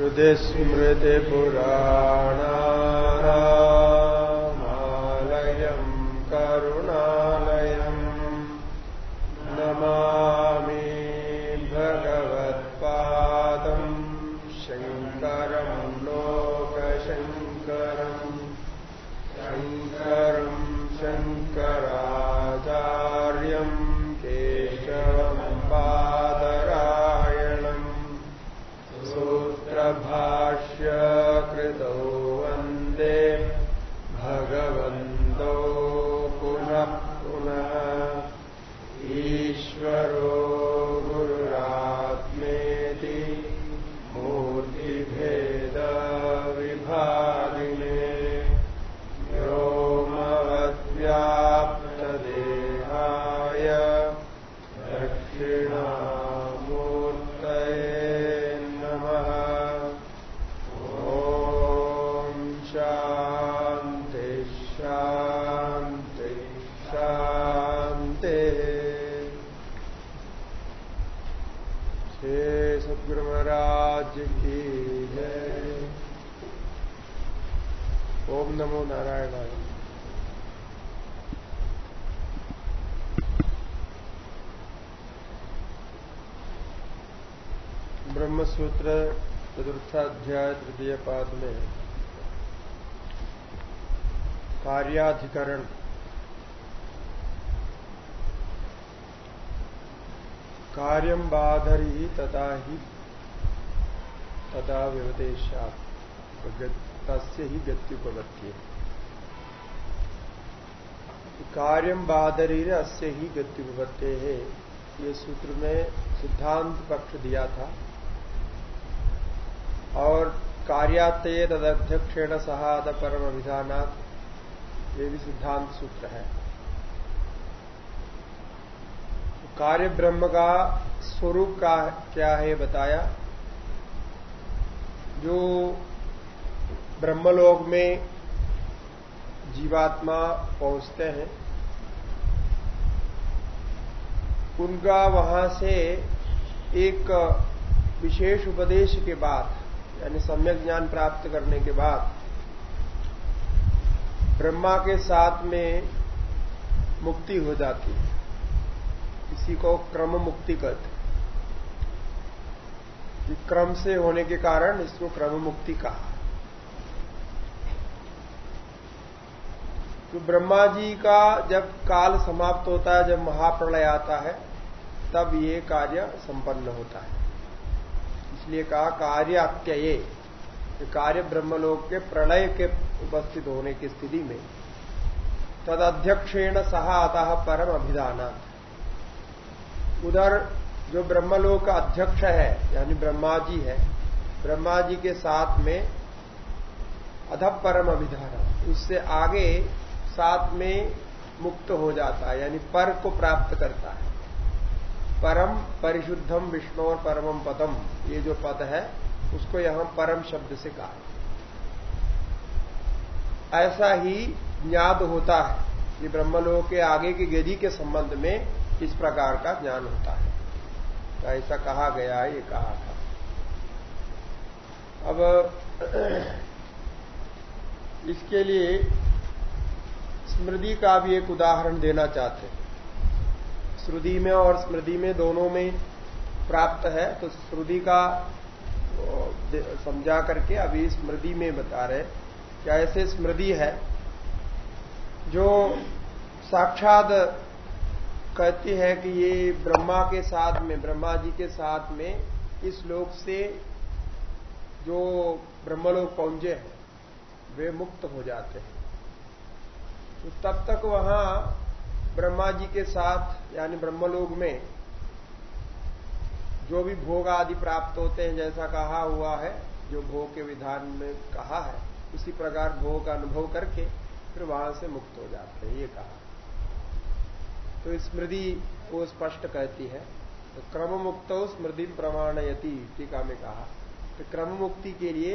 श्रुतिस्मृतिपुराणानामालयम् नारायणाय ब्रह्मसूत्र चतुर्थाध्याय तृतीय पाद में कार्याधिकरण। कार्यम बाधरी तथा ही तथा व्यवदेशात तस्य ही गत्युपगत्य। कार्यम बाधरी अस्य ही गत्युपगत्य है ये सूत्र में सिद्धांत पक्ष दिया था। और कार्यात्य तदध्यक्षेण सहाद परम अभिधानात्, ये भी सिद्धांत सूत्र है। कार्य ब्रह्म का स्वरूप का क्या है बताया? जो ब्रह्मलोक में जीवात्मा पहुँचते हैं। उनका वहाँ से एक विशेष उपदेश के बाद, यानी सम्यक ज्ञान प्राप्त करने के बाद, ब्रह्मा के साथ में मुक्ति हो जाती है। इसी को क्रम मुक्ति कहते क्रम से होने के कारण इसको क्रम मुक्ति कहा। तो ब्रह्मा जी का जब काल समाप्त होता है, जब महाप्रलय आता है, तब ये कार्य संपन्न होता है। इसलिए कहा कार्य अत्यये कार्य ब्रह्मलोक के प्रलय के उपस्थित होने की स्थिति में तद अध्यक्षेण सहा आता परम अभिधाना उधर जो ब्रह्मलोक का अध्यक्ष है, यानी ब्रह्मा जी है, ब्रह्मा जी के साथ में अधप परम अभिधान, उससे आगे साथ में मुक्त हो जाता है, यानी पर को प्राप्त करता है। परम परिशुद्धम विष्णु और परमम पदम, ये जो पद है, उसको यहाँ परम शब्द से कहा ऐसा ही ज्ञात होता है कि ब्रह्मलोक के आगे की गति के संबंध में इस प्रकार का ज्ञान होता है। तो ऐसा कहा गया है, ये कहा था। अब इसके लिए स्मृति का भी एक उदाहरण देना चाहते हैं। श्रुति में और स्मृति में दोनों में प्राप्त है तो श्रुति का समझा करके अभी स्मृति में बता रहे क्या ऐसे स्मृति है जो साक्षात कहती है कि ये ब्रह्मा के साथ में, ब्रह्मा जी के साथ में इस लोक से जो ब्रह्मलोक पहुँचे हैं, वे मुक्त हो जाते हैं। तो तब तक वहाँ ब्रह्मा जी के साथ, यानी ब्रह्मलोक में, जो भी भोग आदि प्राप्त होते हैं, जैसा कहा हुआ है, जो भोग के विधान में कहा है, उसी प्रकार भोग का अनुभव करके फिर वहाँ से मुक्त हो जाते हैं, ये कहा। तो स्मृति वो स्पष्ट कहती है तो क्रम मुक्त स्मृति प्रमाणयती, टीका में कहा। तो क्रम मुक्ति के लिए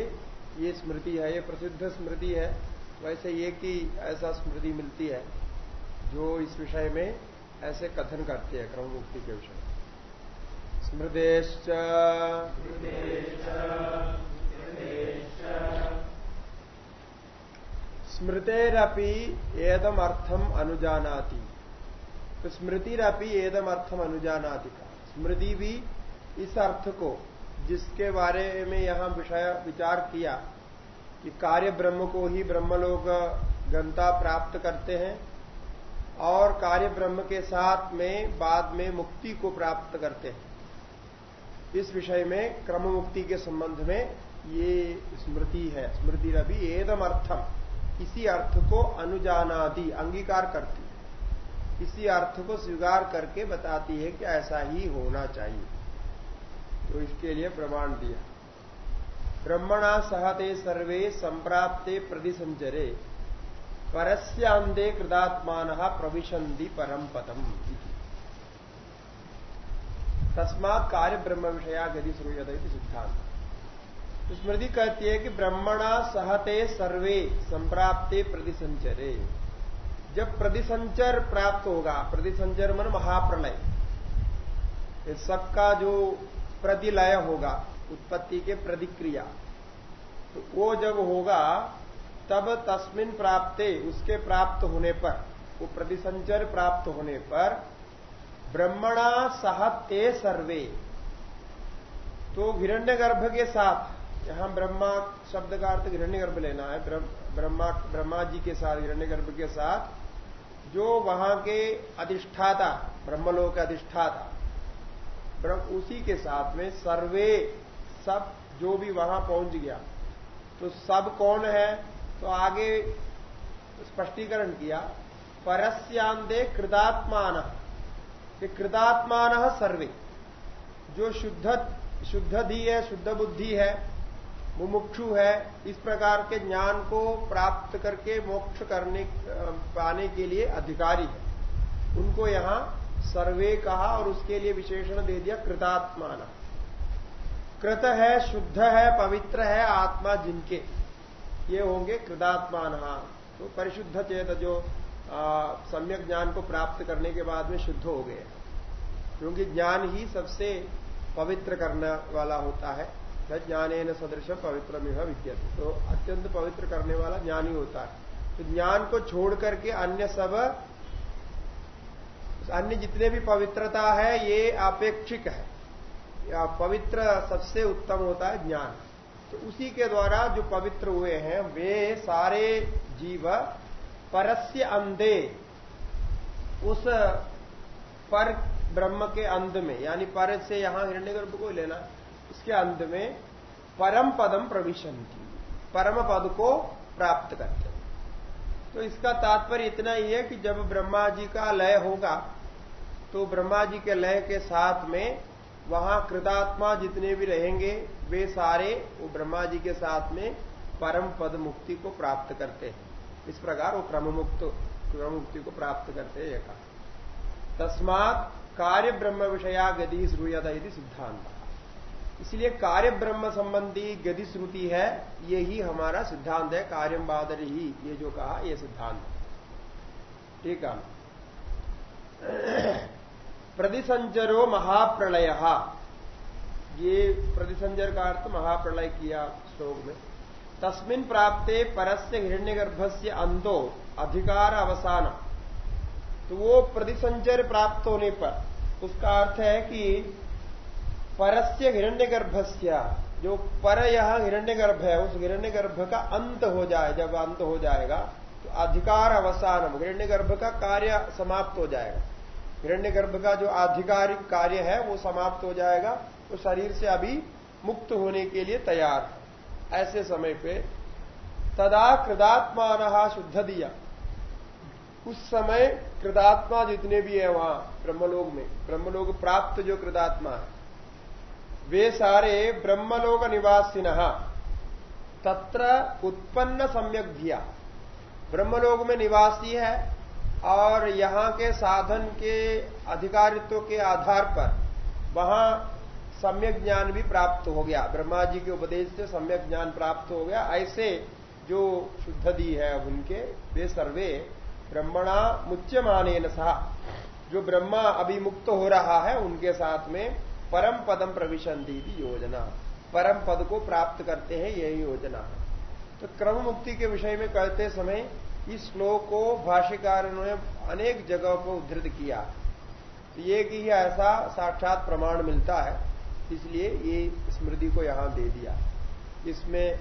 ये स्मृति है, ये प्रसिद्ध स्मृति है वैसे ये कि ऐसा स्मृति मिलती है जो इस विषय में ऐसे कथन करते हैं क्रम मुक्ति के विषय स्मृदेश स्मृतेरपि एदम अर्थम अनुजानाति। तो स्मृतिरपि एदम अर्थम अनुजानाति का। स्मृति भी इस अर्थ को जिसके बारे में यहाँ विषय विचार किया कि कार्य ब्रह्म को ही ब्रह्म लोग गंता प्राप्त करते हैं और कार्य ब्रह्म के साथ में, बाद में मुक्ति को प्राप्त करते हैं। इस विषय में क्रम मुक्ति के संबंध में ये स्मृति है। स्मृति रवि एदम अर्थम इसी अर्थ को अनुजानादि, अंगीकार करती है। इसी अर्थ को स्वीकार करके बताती है कि ऐसा ही होना चाहिए। तो इसके लिए प्रमाण दिया। ब्रह्मणा सहते सर्वे संप्राप्ते प्रतिसंचरे। परस्यांदे कृदात्मान प्रविशंति परम पदम तस्मात कार्य ब्रह्म विषया गति श्रूयत सिद्धांत स्मृति कहती है कि ब्रह्मणा सहते सर्वे संप्राप्ते प्रतिसंचरे। जब प्रतिसंचर प्राप्त होगा, प्रतिसंचर मन महाप्रलय। सबका जो प्रतिलय होगा उत्पत्ति के प्रतिक्रिया। तो वो जब होगा, तब तस्मिन प्राप्ते, उसके प्राप्त होने पर, वो प्रतिसंचर प्राप्त होने पर, ब्रह्मणा सहते सर्वे। तो हिरण्य गर्भ के साथ, यहाँ ब्रह्मा शब्द का अर्थ हिरण्य गर्भ लेना है, ब्रह्मा ब्रह्मा जी के साथ हिरण्य गर्भ के साथ, जो वहाँ के अधिष्ठाता, ब्रह्मलोक अधिष्ठाता उसी के साथ में सर्वे सब जो भी वहाँ पहुँच गया। तो सब कौन है? तो आगे स्पष्टीकरण किया, परस्यांदे कृदात्मान कृदात्मान सर्वे। जो शुद्ध शुद्ध धी है, शुद्ध बुद्धि है, मुमुक्षु है, इस प्रकार के ज्ञान को प्राप्त करके मोक्ष करने, पाने के लिए अधिकारी है। उनको यहाँ सर्वे कहा और उसके लिए विशेषण दे दिया कृतात्मान। कृत है, शुद्ध है, पवित्र है आत्मा जिनके। ये होंगे कृदात्मान तो परिशुद्ध चेत जो सम्यक ज्ञान को प्राप्त करने के बाद में शुद्ध हो गए। क्योंकि ज्ञान ही सबसे पवित्र करने वाला होता है। ज्ञान न सदृश पवित्र में विद्यते। तो अत्यंत पवित्र करने वाला ज्ञान ही होता है। तो ज्ञान को छोड़ करके अन्य सब, अन्य जितने भी पवित्रता है, ये अपेक्षिक है। पवित्र सबसे उत्तम होता है ज्ञान। तो उसी के द्वारा जो पवित्र हुए हैं, वे सारे जीव परस्य अंधे, उस पर ब्रह्म के अंत में, यानी पर से यहाँ हिरण्यगर्भ को लेना, इसके अंत में परम पदम प्रविशंति, परम पद को प्राप्त करते तो इसका तात्पर्य इतना ही है कि जब ब्रह्मा जी का लय होगा तो ब्रह्मा जी के लय के साथ में वहाँ कृतात्मा जितने भी रहेंगे, वे सारे वो ब्रह्मा जी के साथ में परम पद मुक्ति को प्राप्त करते हैं। इस प्रकार वो क्रम मुक्त क्रम मुक्ति को प्राप्त करते हैं कहा। तस्मात कार्य ब्रह्म विषया गति श्रूयता यदि सिद्धांत। इसलिए कार्य ब्रह्म संबंधी गति श्रुति है, ये ही हमारा सिद्धांत है कार्यम बादर ही, ये जो कहा, ये सिद्धांत। ठीक है। प्रतिसंजरो महाप्रलय। ये प्रतिसंजर का अर्थ महाप्रलय किया श्लोक में। तस्मिन प्राप्ते परस्य हिरण्यगर्भ से अंधो अधिकार अवसान। तो वो प्रतिसंचर प्राप्त होने पर उसका अर्थ है कि परस्य हिरण्यगर्भस्य, जो पर यह हिरण्यगर्भ है, उस हिरण्यगर्भ का अंत हो जाए, जब अंत हो जाएगा तो अधिकार अवसानम, हिरण्यगर्भ का कार्य समाप्त हो जाएगा। हिरण्यगर्भ का जो आधिकारिक कार्य है, वो समाप्त हो जाएगा। तो शरीर से अभी मुक्त होने के लिए तैयार है। ऐसे समय पे तदा कृदात्मा शुद्ध दिया। उस समय कृदात्मा जितने भी है वहाँ, ब्रह्मलोक में, ब्रह्मलोक प्राप्त जो कृदात्मा है, वे सारे ब्रह्मलोक निवासिन, तत्र उत्पन्न सम्यक धिया ब्रह्मलोक में निवासी है और यहाँ के साधन के अधिकारित्व के आधार पर वहाँ सम्यक ज्ञान भी प्राप्त हो गया। ब्रह्मा जी के उपदेश से सम्यक ज्ञान प्राप्त हो गया। ऐसे जो शुद्ध दी है उनके, वे सर्वे ब्रह्मणा मुच्यमाने जो ब्रह्मा अभी मुक्त हो रहा है, उनके साथ में परम पदम प्रविशन प्रविशंति योजना। परम पद को प्राप्त करते हैं, यही योजना है। तो क्रम मुक्ति के विषय में कहते समय इस श्लोक को भाष्यकार ने अनेक जगहों पर उद्धृत किया। तो ये कि ही ऐसा साक्षात प्रमाण मिलता है, इसलिए ये स्मृति को यहाँ दे दिया। इसमें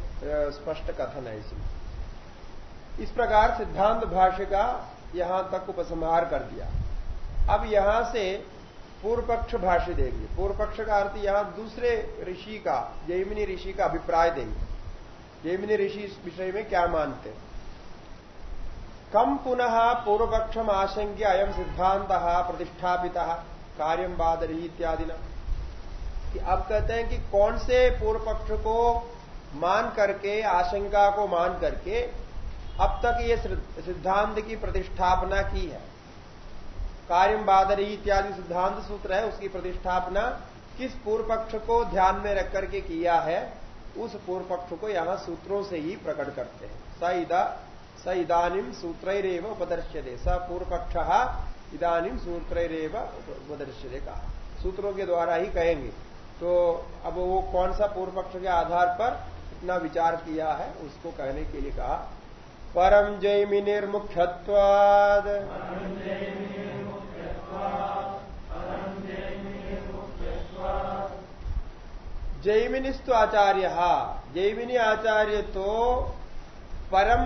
स्पष्ट कथन है इसमें। इस प्रकार सिद्धांत भाष्य का यहाँ तक उपसंहार कर दिया। अब यहाँ से पूर्व पक्ष भाष्य देंगे पूर्व पक्ष का अर्थ यहाँ दूसरे ऋषि का, जैमिनी ऋषि का अभिप्राय देंगे। जैमिनी ऋषि इस विषय में क्या मानते हैं? कम पुनः पूर्व पक्षम आशंक्य अयम सिद्धांत प्रतिष्ठापित कार्यम बादरी इत्यादि कि अब कहते हैं कि कौन से पूर्व पक्ष को मान करके, आशंका को मान करके, अब तक ये सिद्धांत की प्रतिष्ठापना की है। कार्यम बादरी इत्यादि सिद्धांत सूत्र है, उसकी प्रतिष्ठापना किस पूर्व पक्ष को ध्यान में रख करके किया है, उस पूर्व पक्ष को यहाँ सूत्रों से ही प्रकट करते हैं। सईदा स इदानीम सूत्रेव उपदर्श्य स पूर्व पक्ष इदानीम सूत्रेव उपदर्श्य कहा सूत्रों के द्वारा ही कहेंगे। तो अब वो कौन सा पूर्व पक्ष के आधार पर इतना विचार किया है, उसको कहने के लिए कहा, परम जैमिनिर्मुख्यत्वाद जैमिनिस्तु आचार्य। जैमिनी आचार्य तो परम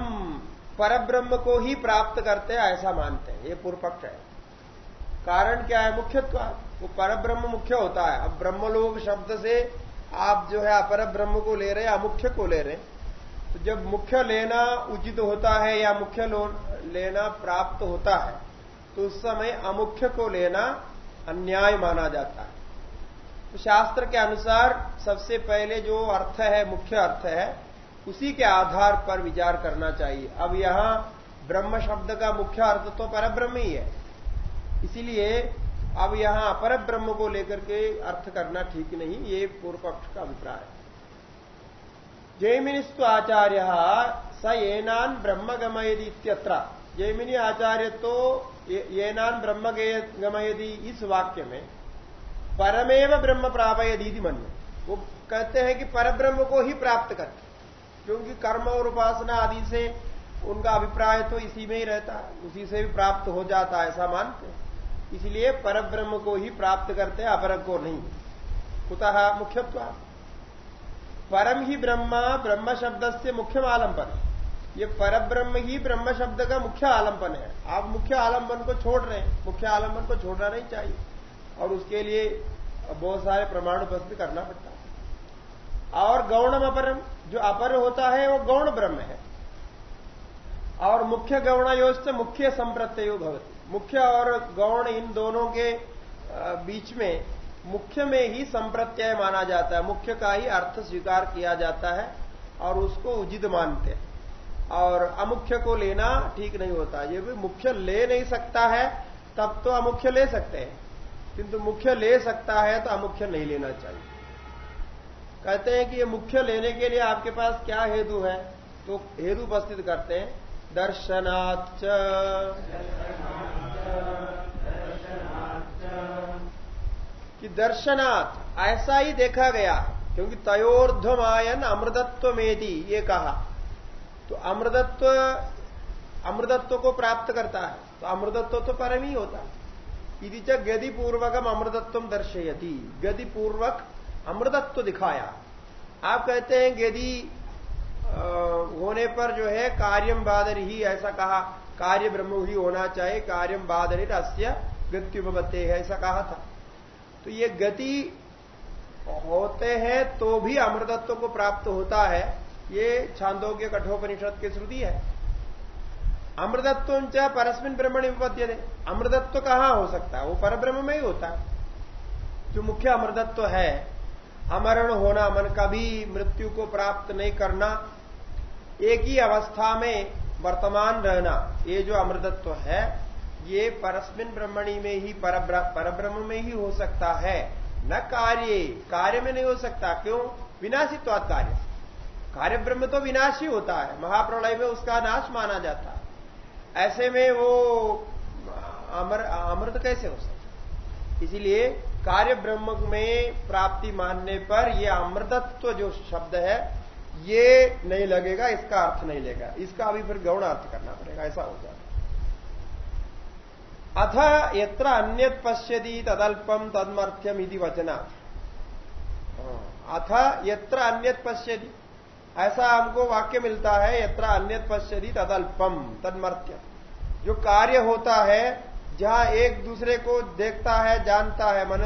परब्रह्म को ही प्राप्त करते हैं, ऐसा मानते हैं। ये पूर्व पक्ष है। कारण क्या है? मुख्यत्व। वो परब्रह्म मुख्य होता है। अब ब्रह्मलोक शब्द से आप जो है अपर ब्रह्म को ले रहे हैं, अमुख्य को ले रहे हैं। तो जब मुख्य लेना उचित होता है या मुख्य लेना प्राप्त होता है तो उस समय अमुख्य को लेना अन्याय माना जाता है। तो शास्त्र के अनुसार सबसे पहले जो अर्थ है, मुख्य अर्थ है उसी के आधार पर विचार करना चाहिए। अब यहाँ ब्रह्म शब्द का मुख्य अर्थ तो परब्रह्म ही है। इसीलिए अब यहाँ अपर ब्रह्म को लेकर के अर्थ करना ठीक नहीं, ये पूर्व पक्ष का अभिप्राय है। जयमिनिस्तु आचार्य स येनान ब्रह्म गमयदी इत्यत्र। जयमिनी आचार्य तो येनान ब्रह्म गमयदी इस वाक्य में परमेव ब्रह्म प्रापयदी मन वो कहते हैं कि परब्रह्म को ही प्राप्त करते क्योंकि कर्म और उपासना आदि से उनका अभिप्राय तो इसी में ही रहता है, उसी से भी प्राप्त हो जाता है, ऐसा मानते हैं। इसलिए परब्रह्म को ही प्राप्त करते हैं अपर को नहीं। कुतः मुख्यत्व, परम ही ब्रह्म ब्रह्म शब्द से मुख्य आलंबन। ये पर ब्रह्म ही ब्रह्म शब्द का मुख्य आलंबन है। आप मुख्य आलंबन को छोड़ रहे हैं, मुख्य आलंबन को छोड़ना नहीं चाहिए। और उसके लिए बहुत सारे प्रमाण उपस्थित करना पड़ता है। और गौणम अपरम, जो अपर होता है वो गौण ब्रह्म है। और मुख्य गौण से मुख्य संप्रत्यो भवती। मुख्य और गौण इन दोनों के बीच में मुख्य में ही संप्रत्यय माना जाता है। मुख्य का ही अर्थ स्वीकार किया जाता है और उसको उचित मानते हैं। और अमुख्य को लेना ठीक नहीं होता। ये भी मुख्य ले नहीं सकता है, तब तो अमुख्य ले सकते हैं। किंतु मुख्य ले सकता है तो अमुख्य नहीं लेना चाहिए। कहते हैं कि ये मुख्य लेने के लिए आपके पास क्या हेतु है? तो हेतु उपस्थित करते हैं। दर्शनाच कि दर्शनाथ ऐसा ही देखा गया, क्योंकि तयोर्धमायन अमृतत्व मेदी ये कहा। तो अमृतत्व अमृतत्व को प्राप्त करता है। तो अमृतत्व तो परम ही होता है। यदि च गति पूर्वकम अमृतत्व दर्शयती। गति पूर्वक अमृतत्व दिखाया। आप कहते हैं यदि होने पर जो है कार्यम बादर ही, ऐसा कहा, कार्य ब्रह्म ही होना चाहिए कार्यम बादरी अस्य गत्युपत्ते है, ऐसा कहा था। तो ये गति होते हैं तो भी अमृतत्व को प्राप्त होता है। ये छांदोग्य कठोपनिषद की श्रुति है। अमृतत्व च परस्मिन ब्रह्मण विपद्य अमृतत्व कहाँ हो सकता है? वो पर ब्रह्म में ही होता है। जो मुख्य अमृतत्व है अमरण होना, मन कभी मृत्यु को प्राप्त नहीं करना, एक ही अवस्था में वर्तमान रहना, ये जो अमृतत्व है, ये परस्मिन ब्रह्मणी में ही परब्रह्म में ही हो सकता है। न कार्य कार्य में नहीं हो सकता, क्यों? विनाशित्वाद कार्य। कार्य ब्रह्म तो विनाशी होता है, महाप्रलय में उसका नाश माना जाता है। ऐसे में वो अमृत कैसे हो सकता इसीलिए कार्य ब्रह्म में प्राप्ति मानने पर यह अमृतत्व जो शब्द है, ये नहीं लगेगा, इसका अर्थ नहीं लेगा। इसका अभी फिर गौण अर्थ करना पड़ेगा, ऐसा हो जाता अथ यत्र अन्यत पश्यति तदल्पम तदमर्थ्यम इति वचना अथ यत्र अन्यत पश्यति। ऐसा हमको वाक्य मिलता है, यत्र अन्यत पश्यति तदल्पम तदमर्थ्यम जो कार्य होता है जहाँ एक दूसरे को देखता है, जानता है, मन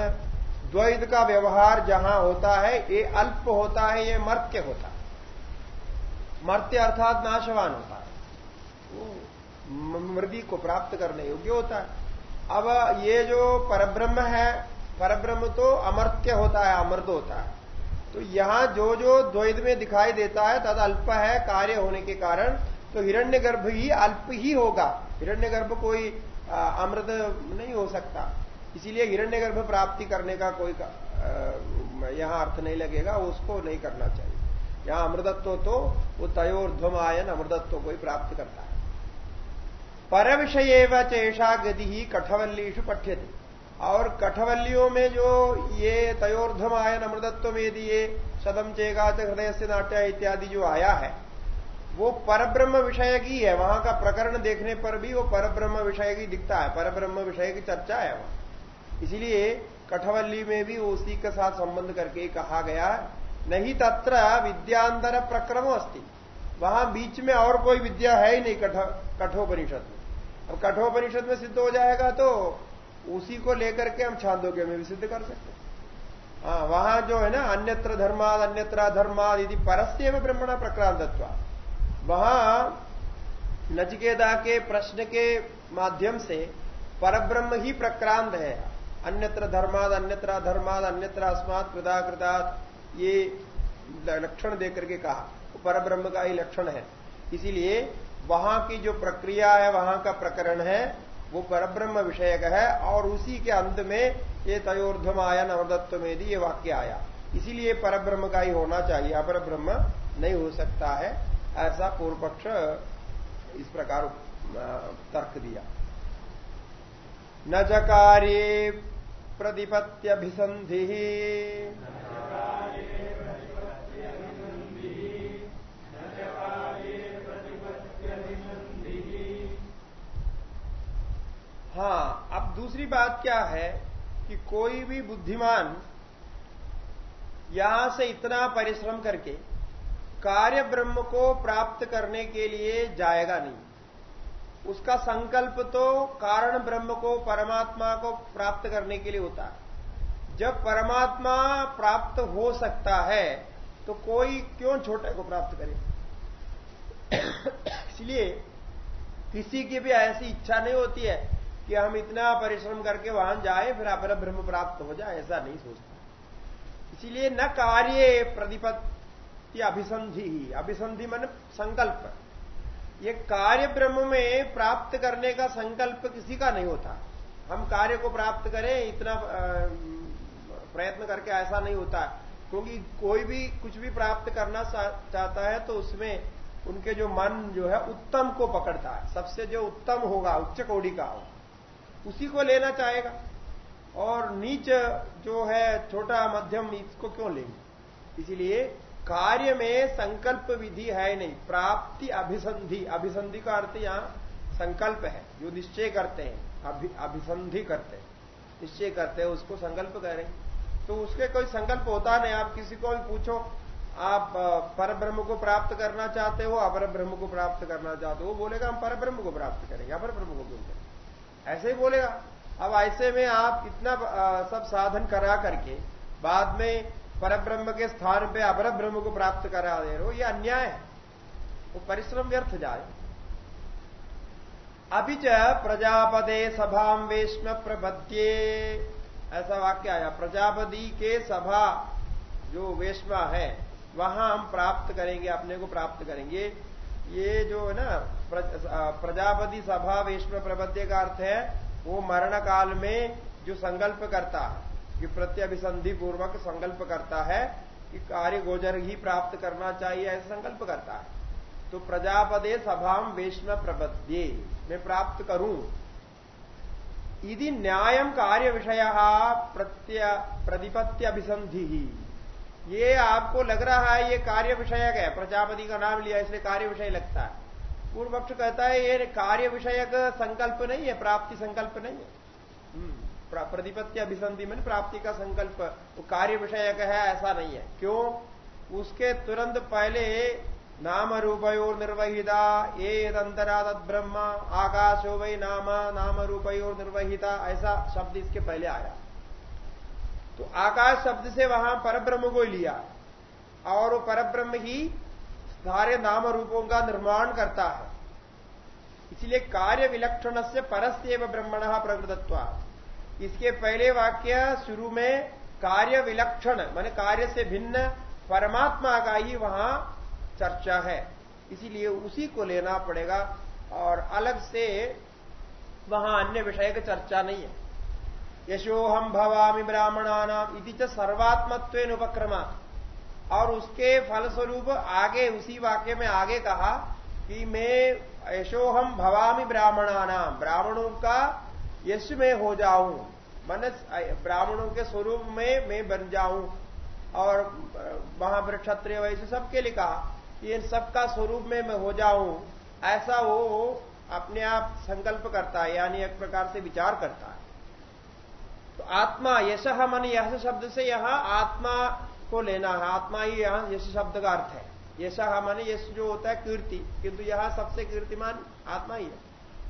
द्वैत का व्यवहार जहाँ होता है, ये अल्प होता है, ये मर्त्य होता है। मर्त्य अर्थात नाशवान होता है। वो मृदि को प्राप्त करने योग्य होता है। अब ये जो परब्रह्म है, परब्रह्म तो अमर्त्य होता है अमृत होता है। तो यहाँ जो जो द्वैत में दिखाई देता है, तद अल्प है, कार्य होने के कारण तो हिरण्यगर्भ ही अल्प ही होगा। हिरण्यगर्भ कोई अमृत नहीं हो सकता। इसीलिए हिरण्यगर्भ प्राप्ति करने का कोई यहाँ अर्थ नहीं लगेगा, उसको नहीं करना चाहिए। यहाँ अमृतत्व तो वो तयोर्ध्वम आयन अमृतत्व को ही प्राप्त करता है। पर विषय चेषा गति ही कठवल्लीषु पठ्यते। और कठवल्लियों में जो ये तयोर्धम आयन अमृतत्व में दिए सदम चेगा हृदय से नाट्य इत्यादि जो आया है वो परब्रह्म विषय की है, वहाँ का प्रकरण देखने पर भी वो परब्रह्म विषय की दिखता है, परब्रह्म विषय की चर्चा है वहाँ। इसलिए कठवल्ली में भी उसी के साथ संबंध करके कहा गया, नहीं तत्र विद्यांतर प्रक्रम अस्ति। वहाँ बीच में और कोई विद्या है ही नहीं कठोपनिषद में। अब कठोपनिषद में सिद्ध हो जाएगा तो उसी को लेकर के हम छांदोग्य में भी सिद्ध कर सकते हाँ। वहाँ जो है ना, अन्यत्र धर्माद अन्यत्र धर्माद यदि परस्य में ब्रह्मणा प्रक्रांतत्वा वहाँ नचिकेता के प्रश्न के माध्यम से परब्रह्म ही प्रक्रांत है। अन्यत्र धर्माद अन्यत्र धर्माद अन्यत्र अस्मात कृदा कृदात ये लक्षण देकर के कहा। तो परब्रह्म का ही लक्षण है। इसीलिए वहाँ की जो प्रक्रिया है, वहाँ का प्रकरण है, वो परब्रह्म विषयक है और उसी के अंत में ये तयोर्धम आया नवदत्व में ये वाक्य आया। इसीलिए परब्रह्म का ही होना चाहिए। अपर ब्रह्म नहीं हो सकता है। ऐसा पूर्व पक्ष इस प्रकार तर्क दिया। न जकार्ये प्रतिपत्त्यभिसंधि हाँ अब दूसरी बात क्या है कि कोई भी बुद्धिमान यहाँ से इतना परिश्रम करके कार्य ब्रह्म को प्राप्त करने के लिए जाएगा नहीं। उसका संकल्प तो कारण ब्रह्म को, परमात्मा को प्राप्त करने के लिए होता है। जब परमात्मा प्राप्त हो सकता है तो कोई क्यों छोटे को प्राप्त करे? इसलिए किसी की भी ऐसी इच्छा नहीं होती है कि हम इतना परिश्रम करके वहाँ जाए, फिर अपर ब्रह्म प्राप्त हो जाए, ऐसा नहीं सोचता। इसीलिए न कार्य प्रतिपत ये अभिसंधि ही, अभिसंधि मन संकल्प। ये कार्य ब्रह्म में प्राप्त करने का संकल्प किसी का नहीं होता। हम कार्य को प्राप्त करें, इतना प्रयत्न करके ऐसा नहीं होता। क्योंकि कोई भी कुछ भी प्राप्त करना चाहता है तो उसमें उनके जो मन जो है, उत्तम को पकड़ता है। सबसे जो उत्तम होगा, उच्च कोड़ी का होगा उसी को लेना चाहेगा। और नीच जो है, छोटा, मध्यम, इसको क्यों लेंगे? इसीलिए कार्य में संकल्प विधि है नहीं। प्राप्ति अभिसंधि। अभिसंधि का अर्थ यहाँ संकल्प है। जो निश्चय करते हैं अभि, अभिसंधि करते हैं। निश्चय करते हैं उसको संकल्प कह करें तो उसके कोई संकल्प होता नहीं। आप किसी को भी पूछो आप पर ब्रह्म को प्राप्त करना चाहते हो अपर ब्रह्म को प्राप्त करना चाहते हो वो बोलेगा हम पर ब्रह्म को प्राप्त करेंगे अपर ब्रह्म को क्यों करेंगे ऐसे ही बोलेगा। अब ऐसे में आप इतना सब साधन करा करके बाद में पर ब्रह्म के स्थान पे अपर ब्रह्म को प्राप्त करा दे रहे हो, ये अन्याय है। वो परिश्रम व्यर्थ जाए। अभी च प्रजापदे सभा वेश्म प्रबद्ये। ऐसा वाक्य आया प्रजापति के सभा जो वेश्मा है, वहाँ हम प्राप्त करेंगे, अपने को प्राप्त करेंगे। ये जो है ना प्रजापति सभा वेश्म प्रबद्य का अर्थ है, वो मरण काल में जो संकल्प करता है। कि प्रत्यभिसंधि पूर्वक संकल्प करता है कि कार्य गोचर ही प्राप्त करना चाहिए, ऐसा संकल्प करता है। तो प्रजापदे सभाम वेश्म प्रबद्ये मैं प्राप्त करूँ। यदि न्याय कार्य विषय प्रत्य प्रतिपत्ति अभिसंधि ही ये आपको लग रहा है ये कार्य विषयक है, प्रजापति का नाम लिया, इसलिए कार्य विषय लगता है। पूर्व पक्ष कहता है ये कार्य विषयक संकल्प नहीं है, प्राप्ति संकल्प नहीं है। प्रतिपत्ति अभिसंधि में प्राप्ति का संकल्प। वो कार्य विषयक है, ऐसा नहीं है। क्यों? उसके तुरंत पहले नाम रूपयोर निर्वहिता ये अंतरा ब्रह्म आकाशो वही नाम नाम रूपयोर निर्वहिता ऐसा शब्द इसके पहले आया। तो आकाश शब्द से वहाँ परब्रह्म को लिया। और वो परब्रह्म ही सारे नाम रूपों का निर्माण करता है। इसलिए कार्य विलक्षण से परस्व ब्रह्मण प्रकृतत्व इसके पहले वाक्य शुरू में कार्य विलक्षण, मान कार्य से भिन्न परमात्मा का ही वहाँ चर्चा है। इसीलिए उसी को लेना पड़ेगा और अलग से वहाँ अन्य विषय की चर्चा नहीं है। यशो हम भवामी ब्राह्मणानाम इति च सर्वात्मत्व उपक्रमा। और उसके फलस्वरूप आगे, उसी वाक्य में आगे कहा कि मैं यशो हम भवामी ब्राह्मणानाम ब्राह्मणों का यश में हो जाऊँ। मन ब्राह्मणों के स्वरूप में मैं बन जाऊँ। और वहाँ क्षत्रिय वैसे सबके लिए कहा इन सबका स्वरूप में मैं हो जाऊँ। ऐसा वो अपने आप संकल्प करता है, यानी एक प्रकार से विचार करता है। तो आत्मा, यश मन, यह शब्द से यहाँ आत्मा को लेना है। आत्मा ही यहाँ, यश शब्द का अर्थ है। यश माने, यश जो होता है कीर्ति। किंतु यहाँ सबसे कीर्तिमान आत्मा ही है।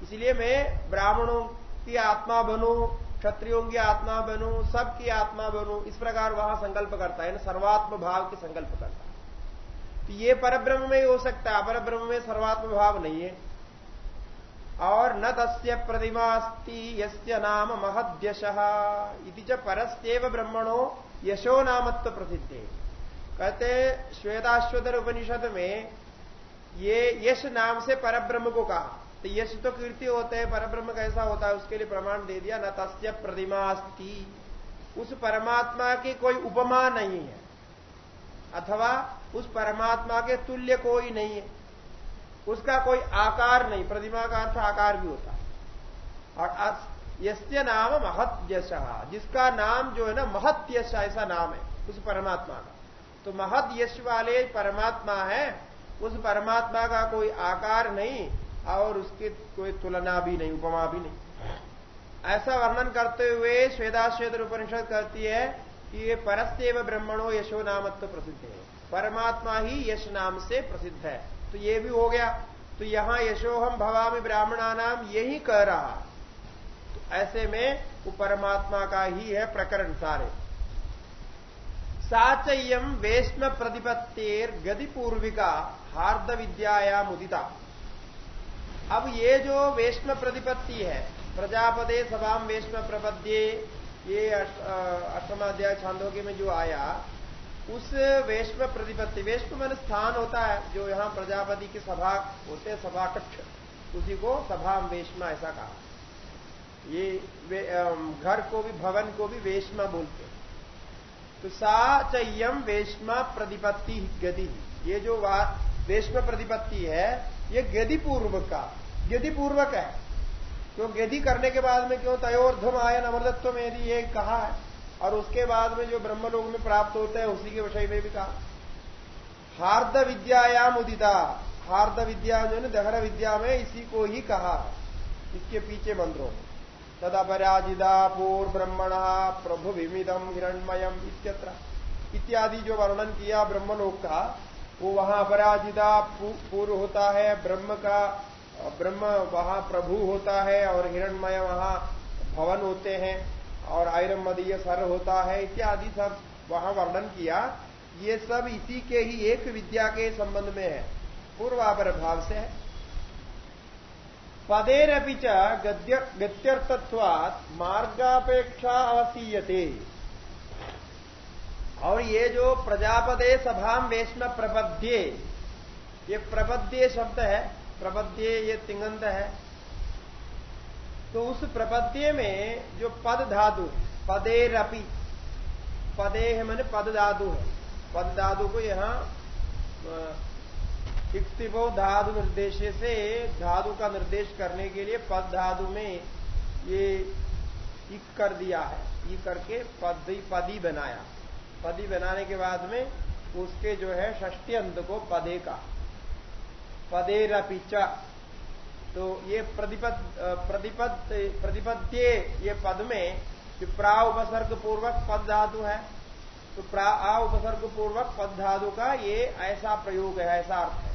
इसलिए मैं ब्राह्मणों की आत्मा बनू क्षत्रियों की आत्मा बनू, सबकी आत्मा बनू, इस प्रकार वहाँ संकल्प करता है सर्वात्म भाव की संकल्प करता है। तो ये परब्रह्म में ही हो सकता है परब्रह्म में सर्वात्म भाव नहीं है। और न तस्य प्रतिमास्ति यस्य नाम महद्यश। इति परस्तेव ब्रह्मणो यशो नामत्व प्रसिद्ध। कहते श्वेताश्वतर उपनिषद में ये यश नाम से परब्रह्म को कहा। तो यश तो कीर्ति होते हैं, परब्रह्म कैसा होता है, उसके लिए प्रमाण दे दिया, न तस्य प्रतिमास्ति। उस परमात्मा की कोई उपमा नहीं है। अथवा उस परमात्मा के तुल्य कोई नहीं है। उसका कोई आकार नहीं, प्रतिमा का अर्थ आकार भी होता है। और यस्य नाम महत्यश जिसका नाम जो है ना महत्यश ऐसा नाम है, उस परमात्मा का। तो महत यश वाले परमात्मा है, उस परमात्मा का कोई आकार नहीं और उसकी कोई तुलना भी नहीं, उपमा भी नहीं। ऐसा वर्णन करते हुए श्वेदाश्वेद उपनिषद कहती है कि ये परस्तेव ब्रह्मणो यशो नामत्व प्रसिद्ध है। परमात्मा ही यश नाम से प्रसिद्ध है। तो ये भी हो गया। तो यहाँ यशोहम भवामी ब्राह्मणा नाम यही कह रहा। तो ऐसे में वो परमात्मा का ही है प्रकरण सारे। साचयम वैष्णव प्रतिपत्तिर गति पूर्विका हार्द विद्याया मुदिता अब ये जो वैष्णव प्रतिपत्ति है, प्रजापदे सभाम वैष्णव प्रपद्ये, ये अष्टमाध्याय छांदोग्य में जो आया, उस वैष्णव प्रतिपत्ति, वैष्णव मन स्थान होता है, जो यहाँ प्रजापति की सभा होते हैं सभा कक्ष उसी को सभा वेशमा ऐसा कहा। ये घर को भी, भवन को भी वेशमा बोलते तो सा चयम वेशमा प्रतिपत्ति गति। ये जो वेश्म प्रतिपत्ति है ये गति पूर्वक का। गति पूर्वक है। क्यों गति करने के बाद में क्यों तयोर्धम आयन अमृतत्व में यदि ये कहा है, और उसके बाद में जो ब्रह्मलोक में प्राप्त होता है, उसी के विषय में भी कहा। हार्द विद्यायाम उदिता। हार्द विद्या जो है दहर विद्या में इसी को ही कहा इसके पीछे मंत्रों तदपराजिदा पूर्व ब्रह्मण प्रभु विमिदम हिरणमयम इत्यत्र। इत्यादि जो वर्णन किया ब्रह्मलोक का वो वहाँ अपराजिता पूर्व होता है, ब्रह्म का, ब्रह्म वहाँ प्रभु होता है और हिरणमय वहाँ भवन होते हैं और आयरम मदीय सर होता है, इत्यादि सब वहाँ वर्णन किया। ये सब इसी के ही एक विद्या के संबंध में है। पूर्वापर भाव से है। पदेरपि च गत्यर्थत्वात् मार्गापेक्षा अवसीयते। और ये जो प्रजापदे सभाम वैष्णव प्रपद्ये, ये प्रपद्ये शब्द है, प्रपद्ये ये तिंगंत है। तो उस प्रपद्य में जो पद धातु, पदेरपि, पदे है मैंने पद धातु है। पद धातु को यहाँ इक्तिबो धातु निर्देश से धातु का निर्देश करने के लिए पद धातु में ये इक कर दिया है। ई करके पद, पदी बनाया। पदी बनाने के बाद में उसके जो है षष्टी अंत को पदे का। पदेर पिचा तो ये प्रतिपद प्रतिपद, प्रतिपद्य ये पद में जो प्रा उपसर्ग पूर्वक पद धातु है तो प्रा आ उपसर्ग पूर्वक पद धातु का ये ऐसा प्रयोग है, ऐसा अर्थ है।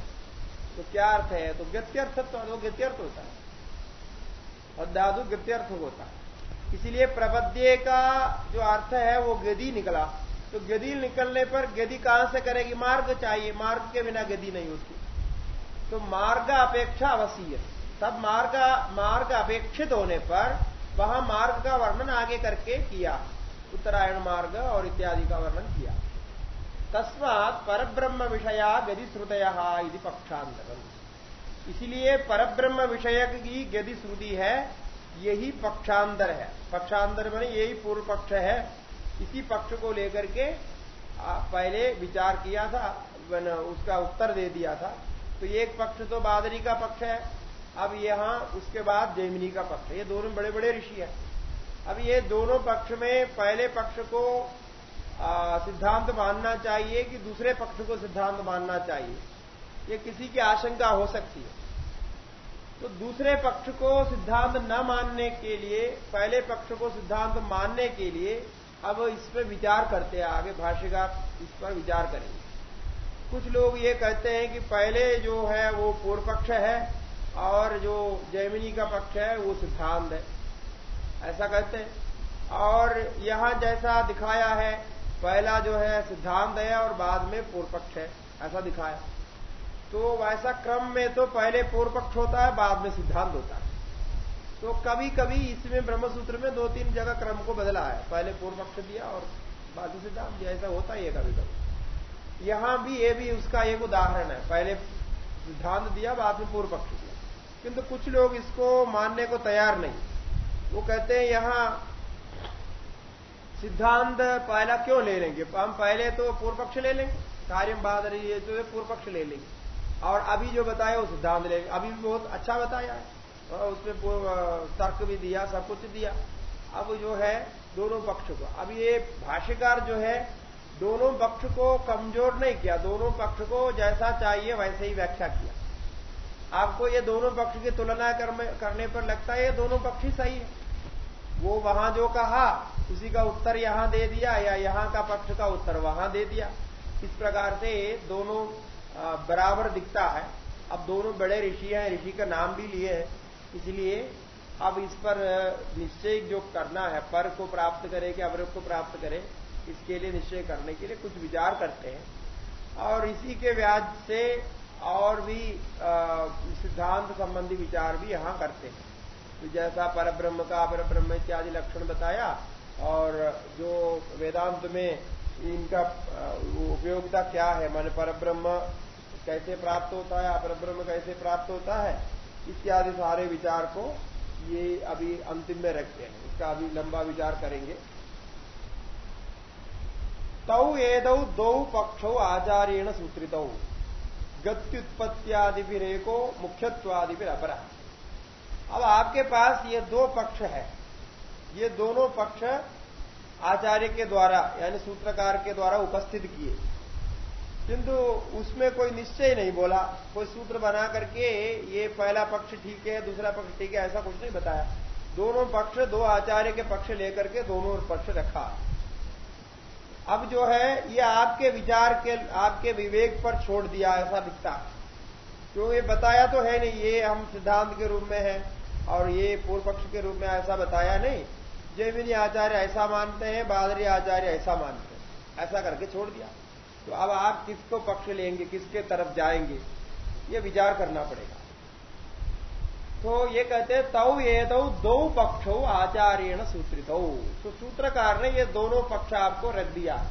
तो क्या अर्थ है? तो गत्यर्थ तो गत्यर्थ होता है। पद धातु गत्यर्थ होता है। इसीलिए प्रपद्य का जो अर्थ है, वो गदी निकला। तो गदी निकलने पर गदी कहाँ से करेगी? मार्ग चाहिए। मार्ग के बिना गदी नहीं होती। तो मार्ग अपेक्षा अवश्य तब मार्ग मार्ग अपेक्षित होने पर वहाँ मार्ग का वर्णन आगे करके किया। उत्तरायण मार्ग और इत्यादि का वर्णन किया। तस्मात परब्रह्म विषया गति श्रुतया यदि पक्षांतर इसलिए परब्रह्म विषय की गति श्रुति है, यही पक्षांतर है। पक्षांतर मैंने यही पूर्व पक्ष है। इसी पक्ष को लेकर के पहले विचार किया था उसका उत्तर दे दिया था। तो एक पक्ष तो बादरी का पक्ष है, अब यहाँ उसके बाद जैमिनी का पक्ष ये दोनों बड़े बड़े ऋषि है। अब ये दोनों पक्ष में पहले पक्ष को सिद्धांत मानना चाहिए कि दूसरे पक्ष को सिद्धांत मानना चाहिए। ये किसी की आशंका हो सकती है। तो दूसरे पक्ष को सिद्धांत न मानने के लिए, पहले पक्ष को सिद्धांत मानने के लिए अब इस पर विचार करते हैं आगे, भाष्यकार इस पर विचार करेंगे। कुछ लोग ये कहते हैं कि पहले जो है वो पूर्व पक्ष है और जो जैमिनी का पक्ष है वो सिद्धांत है। ऐसा कहते हैं। और यहाँ जैसा दिखाया है, पहला जो है सिद्धांत है और बाद में पूर्व पक्ष है, ऐसा दिखाया। तो वैसा क्रम में तो पहले पूर्व पक्ष होता है, बाद में सिद्धांत होता है। तो कभी कभी इसमें ब्रह्मसूत्र में दो तीन जगह क्रम को बदला है। पहले पूर्व पक्ष दिया और बाद में सिद्धांत दिया, ऐसा होता ही है कभी कभी यहाँ भी, ये भी उसका एक उदाहरण है। पहले सिद्धांत दिया, बाद में पूर्व पक्ष दिया। किंतु कुछ लोग इसको मानने को तैयार नहीं। वो कहते हैं, यहाँ सिद्धांत पहला क्यों ले लेंगे? हम पहले तो पूर्व पक्ष ले लेंगे। कार्य बाद रही है तो पूर्व पक्ष ले लेंगे। और अभी जो बताया, वो सिद्धांत लेंगे। अभी भी बहुत अच्छा बताया है। उसमें तर्क भी दिया, सब कुछ दिया। अब जो है, दोनों पक्ष को। अब ये भाष्यकार जो है, दोनों पक्ष को कमज़ोर नहीं किया। दोनों पक्ष को जैसा चाहिए, वैसे ही व्याख्या किया। आपको ये दोनों पक्ष की तुलना करने पर लगता है, ये दोनों पक्ष ही सही है। वो वहाँ जो कहा, उसी का उत्तर यहाँ दे दिया, या यहाँ का पक्ष का उत्तर वहाँ दे दिया। इस प्रकार से दोनों बराबर दिखता है। अब दोनों बड़े ऋषि हैं, ऋषि का नाम भी लिए हैं। इसलिए अब इस पर निश्चय जो करना है, पर को प्राप्त करे कि अवरक को प्राप्त करे, इसके लिए निश्चय करने के लिए कुछ विचार करते हैं। और इसी के व्याज से और भी सिद्धांत संबंधी विचार भी यहाँ करते हैं। तो जैसा पर ब्रह्म का पर ब्रह्म इत्यादि लक्षण बताया, और जो वेदांत में इनका उपयोगिता क्या है? मान पर ब्रह्म कैसे प्राप्त होता है? अपर ब्रह्म कैसे प्राप्त होता है? इत्यादि सारे विचार को ये अभी अंतिम में रखते हैं। इसका अभी लंबा विचार करेंगे। तौ एदौ दौ पक्षौ आचार्यण सूत्रित। गत्युत्पत्तियादि फिर एको मुख्यत्वादि फिर अपरा। अब आपके पास ये दो पक्ष है। ये दोनों पक्ष आचार्य के द्वारा, यानी सूत्रकार के द्वारा उपस्थित किए। किंतु उसमें कोई निश्चय नहीं बोला। कोई सूत्र बना करके ये पहला पक्ष ठीक है, दूसरा पक्ष ठीक है, ऐसा कुछ नहीं बताया। दोनों पक्ष, दो आचार्य के पक्ष लेकर के दोनों पक्ष रखा। अब जो है, ये आपके विचार के, आपके विवेक पर छोड़ दिया, ऐसा दिखता। क्यों ये बताया तो है नहीं, ये हम सिद्धांत के रूप में है, और ये पूर्व पक्ष के रूप में ऐसा बताया नहीं। जयमिनी आचार्य ऐसा मानते हैं, बादरी आचार्य ऐसा मानते हैं। ऐसा करके छोड़ दिया। तो अब आप किसको पक्ष लेंगे, किसके तरफ़ जाएँगे, ये विचार करना पड़ेगा। तो ये कहते हैं तव ये तो दो पक्षों आचार्य सूत्रित। तो सूत्रकार ने ये दोनों पक्ष आपको रख दिया।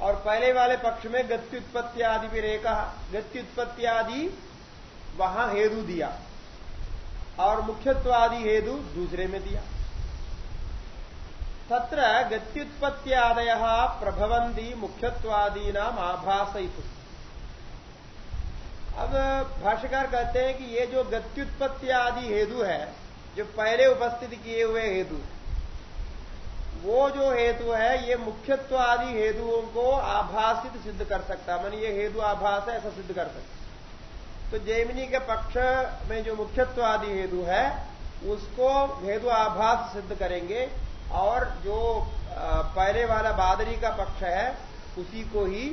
और पहले वाले पक्ष में गत्युत्पत्ति आदि भी रे कहा गत्युत्पत्ति आदि वहाँ हेतु दिया। और मुख्यत्वादि हेतु दूसरे में दिया। तत्र गत्युत्पत्त्यादय प्रभवंती मुख्यत्वादीना आभाषयित अब भाष्यकार कहते हैं कि ये जो गत्युत्पत्ति आदि हेतु है, जो पहले उपस्थित किए हुए हेतु, वो जो हेतु है, ये मुख्यत्व आदि हेतुओं को आभासित सिद्ध कर सकता मान ये हेतु आभास है, ऐसा सिद्ध कर सकता तो जैमिनी के पक्ष में जो मुख्यत्व आदि हेतु है, उसको हेतु आभास सिद्ध करेंगे। और जो पहले वाला बादरी का पक्ष है, उसी को ही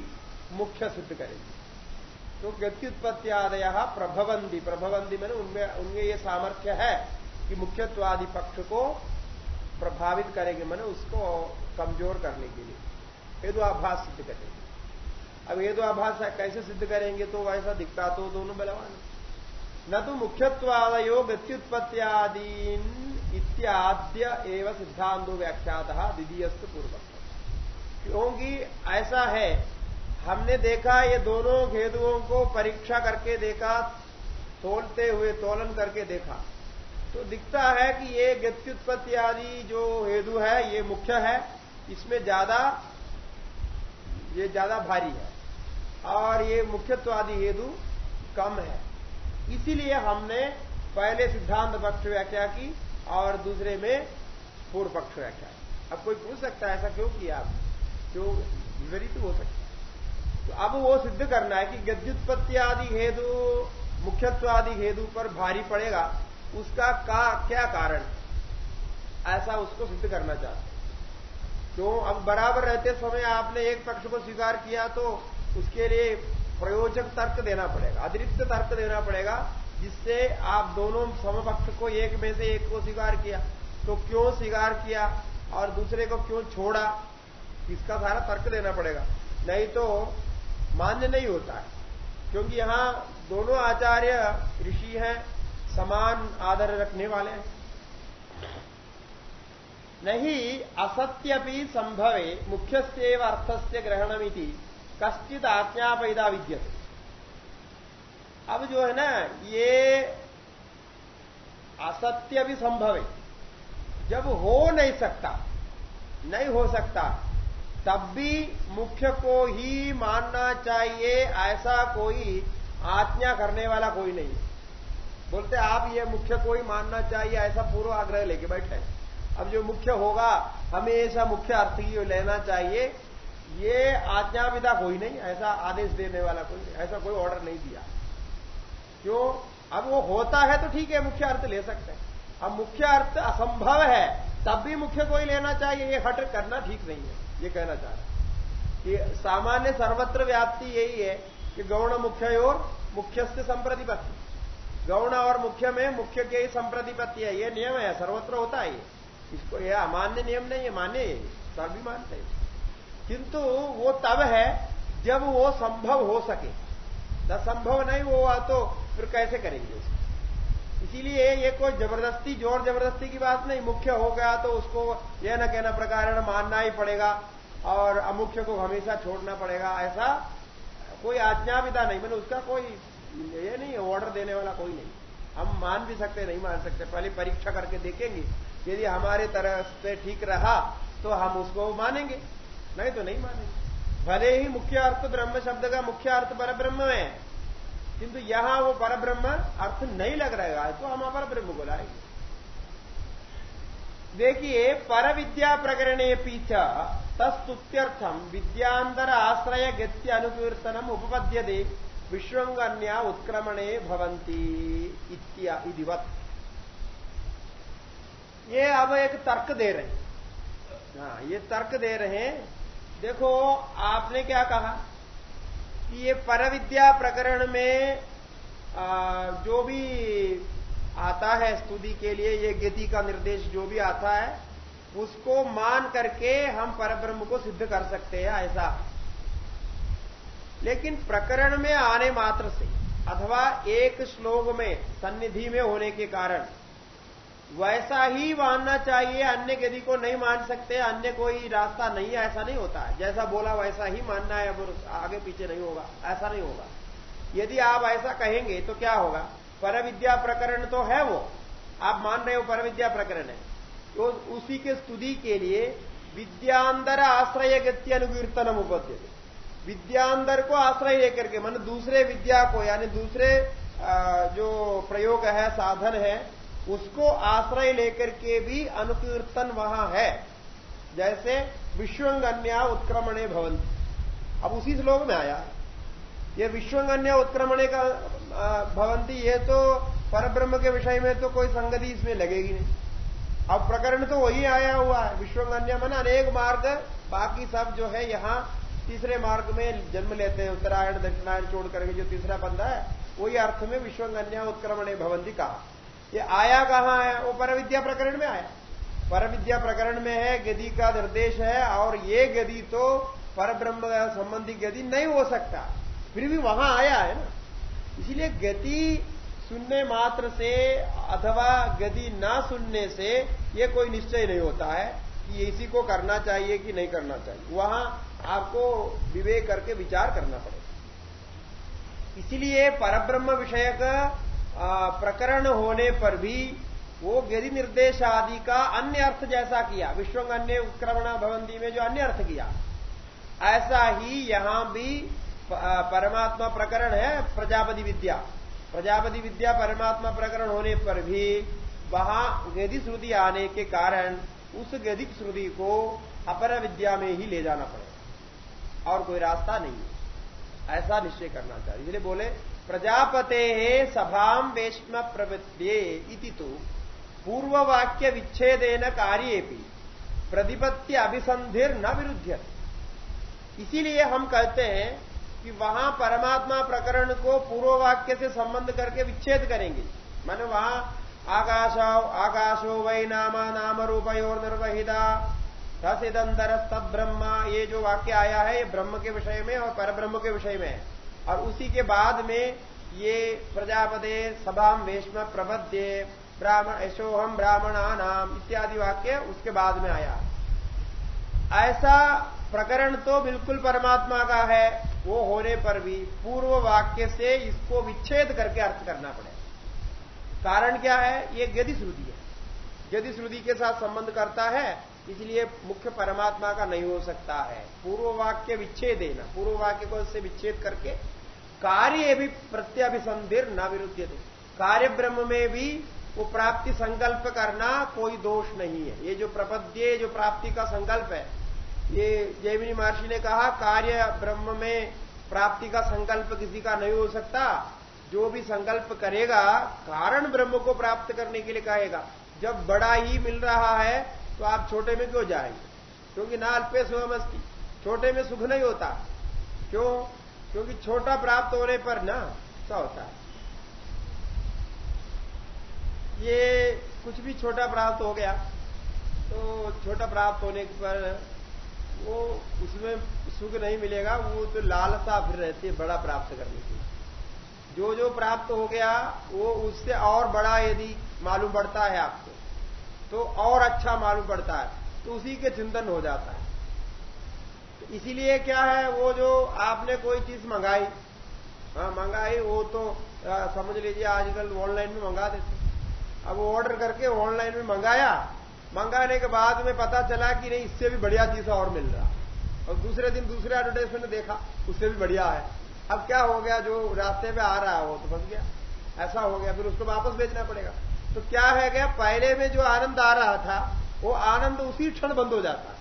मुख्य सिद्ध करेंगे। तो गत्युत्पत्ति आदय प्रभवंती प्रभवंती मैंने उनमें उनमें ये सामर्थ्य है कि मुख्यत्वादि पक्ष को प्रभावित करेंगे मैंने उसको कमज़ोर करने के लिए। हेतु आभास सिद्ध करेंगे। अब हेतु आभास कैसे सिद्ध करेंगे तो वैसा दिखता तो दोनों बलवान। न तो मुख्यत्वादयो गत्युत्पत्तियादीन इत्याद्य एवं सिद्धांतो व्याख्यात द्वितीयस्त पूर्वक क्योंकि ऐसा है, हमने देखा ये दोनों हेतुओं को परीक्षा करके देखा, तोलते हुए, तोलन करके देखा। तो दिखता है कि ये गत्युत्पत्ति आदि जो हेतु है, ये मुख्य है, इसमें ज़्यादा, ये ज़्यादा भारी है। और ये मुख्यत्व आदि हेतु कम है। इसीलिए हमने पहले सिद्धांत पक्ष व्याख्या की और दूसरे में पूर्व पक्ष व्याख्या की। अब कोई पूछ सकता है, ऐसा क्यों किया आप क्यों विपरीत हो सकता है। तो अब वो सिद्ध करना है कि गद्युत्पत्ति आदि हेतु, मुख्यत्व आदि हेतु पर भारी पड़ेगा, उसका का, क्या कारण ऐसा उसको सिद्ध करना चाहते क्यों? अब बराबर रहते समय आपने एक पक्ष को स्वीकार किया तो उसके लिए प्रयोजक तर्क देना पड़ेगा, अतिरिक्त तर्क देना पड़ेगा, जिससे आप दोनों समपक्ष को एक में से एक को स्वीकार किया तो क्यों स्वीकार किया और दूसरे को क्यों छोड़ा, इसका सारा तर्क देना पड़ेगा। नहीं तो मान्य नहीं होता है, क्योंकि यहाँ दोनों आचार्य ऋषि हैं, समान आदर रखने वाले हैं। नहीं, असत्य भी संभवे मुख्य से अर्थस्य ग्रहणमिति। कश्चित आज्ञापैदा विद्य अब जो है ना, ये असत्य भी संभव है। जब हो नहीं सकता, नहीं हो सकता, तब भी मुख्य को ही मानना चाहिए, ऐसा कोई आज्ञा करने वाला कोई नहीं बोलते आप ये मुख्य को ही मानना चाहिए, ऐसा पूर्व आग्रह लेके बैठे अब जो मुख्य होगा, हमेशा मुख्य अर्थ ही लेना चाहिए ये आज्ञा विदा कोई नहीं, ऐसा आदेश देने वाला कोई, ऐसा कोई ऑर्डर नहीं दिया। क्यों? अब वो होता है तो ठीक है, मुख्य अर्थ ले सकते हैं। अब मुख्य अर्थ असंभव है, तब भी मुख्य कोई लेना चाहिए, ये हट करना ठीक नहीं है, ये कहना चाह रहे कि सामान्य सर्वत्र व्याप्ति यही है कि गौण मुख्य और मुख्यस्थ संप्रतिपत्ति। गौण और मुख्य में मुख्य के ही संप्रतिपत्ति है, ये नियम है, सर्वत्र होता है इसको यह अमान्य नियम नहीं है, मान्य सब भी मानते हैं। किंतु वो तब है जब वो संभव हो सके। जब संभव नहीं हुआ तो फिर कैसे करेंगे उसको? इसीलिए ये कोई ज़बरदस्ती, ज़ोर ज़बरदस्ती की बात नहीं। मुख्य हो गया तो उसको यह न कहना प्रकार मानना ही पड़ेगा और अमुख्य को हमेशा छोड़ना पड़ेगा। ऐसा कोई आज्ञाविदा नहीं। मैंने उसका कोई ये नहीं ऑर्डर देने वाला कोई नहीं। हम मान भी सकते, नहीं मान सकते। पहले परीक्षा करके देखेंगे। यदि हमारे तरह से ठीक रहा तो हम उसको मानेंगे। नहीं तो नहीं मानेंगे भले ही मुख्य अर्थ ब्रह्म शब्द का मुख्य अर्थ पर ब्रह्म है, किंतु यहाँ वो पर ब्रह्म अर्थ नहीं लग रहा है तो हम अपर ब्रह्म को लाएँगे। देखिए पर विद्या प्रकरणे पीछा तस्तुत्यर्थम विद्यांतर आश्रय गत्य अनुकीर्तनम उपपद्य दे विश्वंगन्या उत्क्रमणे भवंती इतिवत ये अब एक तर्क दे रहे हैं। हाँ ये तर्क दे रहे हैं देखो आपने क्या कहा? कि ये परविद्या प्रकरण में आ, जो भी आता है स्तुति के लिए ये गति का निर्देश जो भी आता है उसको मान करके हम परब्रह्म को सिद्ध कर सकते हैं ऐसा। लेकिन प्रकरण में आने मात्र से अथवा एक श्लोक में सन्निधि में होने के कारण वैसा ही मानना चाहिए, अन्य गति को नहीं मान सकते, अन्य कोई रास्ता नहीं है ऐसा नहीं होता। जैसा बोला वैसा ही मानना है, अब आगे पीछे नहीं होगा, ऐसा नहीं होगा। यदि आप ऐसा कहेंगे तो क्या होगा? पर विद्या प्रकरण तो है वो। आप मान रहे हो पर विद्या प्रकरण है। तो उसी के स्तुति के लिए विद्यांतर आश्रय गति अनुकीर्तन उपद्य विद्यांतर को आश्रय लेकर के, मान दूसरे विद्या को, यानी दूसरे जो प्रयोग है, साधन है उसको आश्रय लेकर के भी अनुकीर्तन वहाँ है। जैसे विश्वंगन्या उत्क्रमणे भवन अब उसी श्लोक में आया। ये विश्वंगन्य उत्क्रमणे का भवंती ये तो परब्रह्म के विषय में तो कोई संगति इसमें लगेगी नहीं। अब प्रकरण तो वही आया हुआ है। विश्वंगन्य मन अनेक मार्ग, बाकी सब जो है यहाँ तीसरे मार्ग में जन्म लेते हैं। उत्तरायण, दक्षिणायण छोड़ करके जो तीसरा बंदा है, वही अर्थ में विश्वंगन्या उत्क्रमणे भवंती कहा। ये आया कहाँ है? वो पर विद्या प्रकरण में आया। पर विद्या प्रकरण में है गति का निर्देश है, और ये गति तो पर ब्रह्म संबंधी गति नहीं हो सकता। फिर भी वहाँ आया है ना। इसलिए गति सुनने मात्र से अथवा गति ना सुनने से ये कोई निश्चय नहीं होता है कि इसी को करना चाहिए कि नहीं करना चाहिए। वहाँ आपको विवेक करके विचार करना पड़ेगा। इसलिए परब्रह्म विषय का प्रकरण होने पर भी वो गति निर्देश आदि का अन्य अर्थ जैसा किया विश्व अन्य उत्क्रमणा भवंती में जो अन्य अर्थ किया। ऐसा ही यहाँ भी परमात्मा प्रकरण है, प्रजापति विद्या। प्रजापति विद्या परमात्मा प्रकरण होने पर भी वहाँ गति श्रुति आने के कारण उस गदिक श्रुति को अपर विद्या में ही ले जाना पड़ेगा। और कोई रास्ता नहीं है। ऐसा निश्चय करना चाहिए। इसलिए बोले प्रजापते सभाम वेश्म इति तो पूर्ववाक्य विच्छेदेन कार्य प्रतिपत्ति अभिसंधिर न विरुद्ध इसीलिए हम कहते हैं कि वहाँ परमात्मा प्रकरण को पूर्व वाक्य से संबंध करके विच्छेद करेंगे। माने वहाँ आकाशो आकाशो वै नामा, नाम रूपयोर निर्वहिता रसिदंतर तद ब्रह्म ये जो वाक्य आया है, ये ब्रह्म के विषय में और परब्रह्म के विषय में है। और उसी के बाद में ये प्रजापदे सभाम वेश्म प्रबद्य ब्राह्मण यशोहम ब्राह्मणा नाम इत्यादि वाक्य उसके बाद में आया। ऐसा प्रकरण तो बिल्कुल परमात्मा का है, वो होने पर भी पूर्व वाक्य से इसको विच्छेद करके अर्थ करना पड़े। कारण क्या है? ये गति श्रुति है। गति श्रुति के साथ संबंध करता है, इसलिए मुख्य परमात्मा का नहीं हो सकता है। पूर्व वाक्य विच्छेद देना पूर्व वाक्य को उससे विच्छेद करके कार्य भी प्रत्याभिसंधिर न विरुद्ध कार्य ब्रह्म में भी वो प्राप्ति संकल्प करना कोई दोष नहीं है। ये जो प्रपद्य, जो प्राप्ति का संकल्प है, ये जयमिनी महर्षि ने कहा कार्य ब्रह्म में प्राप्ति का संकल्प किसी का नहीं हो सकता। जो भी संकल्प करेगा, कारण ब्रह्म को प्राप्त करने के लिए कहेगा। जब बड़ा ही मिल रहा है तो आप छोटे में क्यों जाएँगे? क्योंकि ना अल्पे सुमस्ती छोटे में सुख नहीं होता। क्यों? क्योंकि छोटा प्राप्त होने पर ना क्या होता है। ये कुछ भी छोटा प्राप्त हो गया तो छोटा प्राप्त होने पर वो उसमें सुख नहीं मिलेगा, वो तो लालसा फिर रहती है बड़ा प्राप्त करने की। जो जो प्राप्त हो गया, वो उससे और बड़ा यदि मालूम पड़ता है आपको तो और अच्छा मालूम पड़ता है तो उसी के चिंतन हो जाता है। इसीलिए क्या है वो जो आपने कोई चीज़ मंगाई हाँ मंगाई वो तो आ, समझ लीजिए आजकल ऑनलाइन में मंगा देते अब वो ऑर्डर करके ऑनलाइन में मंगाया मंगाने के बाद में पता चला कि नहीं इससे भी बढ़िया चीज़ और मिल रहा। और दूसरे दिन दूसरे एडवर्टाइजमेंट देखा उससे भी बढ़िया है। अब क्या हो गया जो रास्ते में आ रहा है वो तो फंस गया। ऐसा हो गया फिर उसको वापस भेजना पड़ेगा। तो क्या है गया पहले में जो आनंद आ रहा था वो आनंद उसी क्षण बंद हो जाता।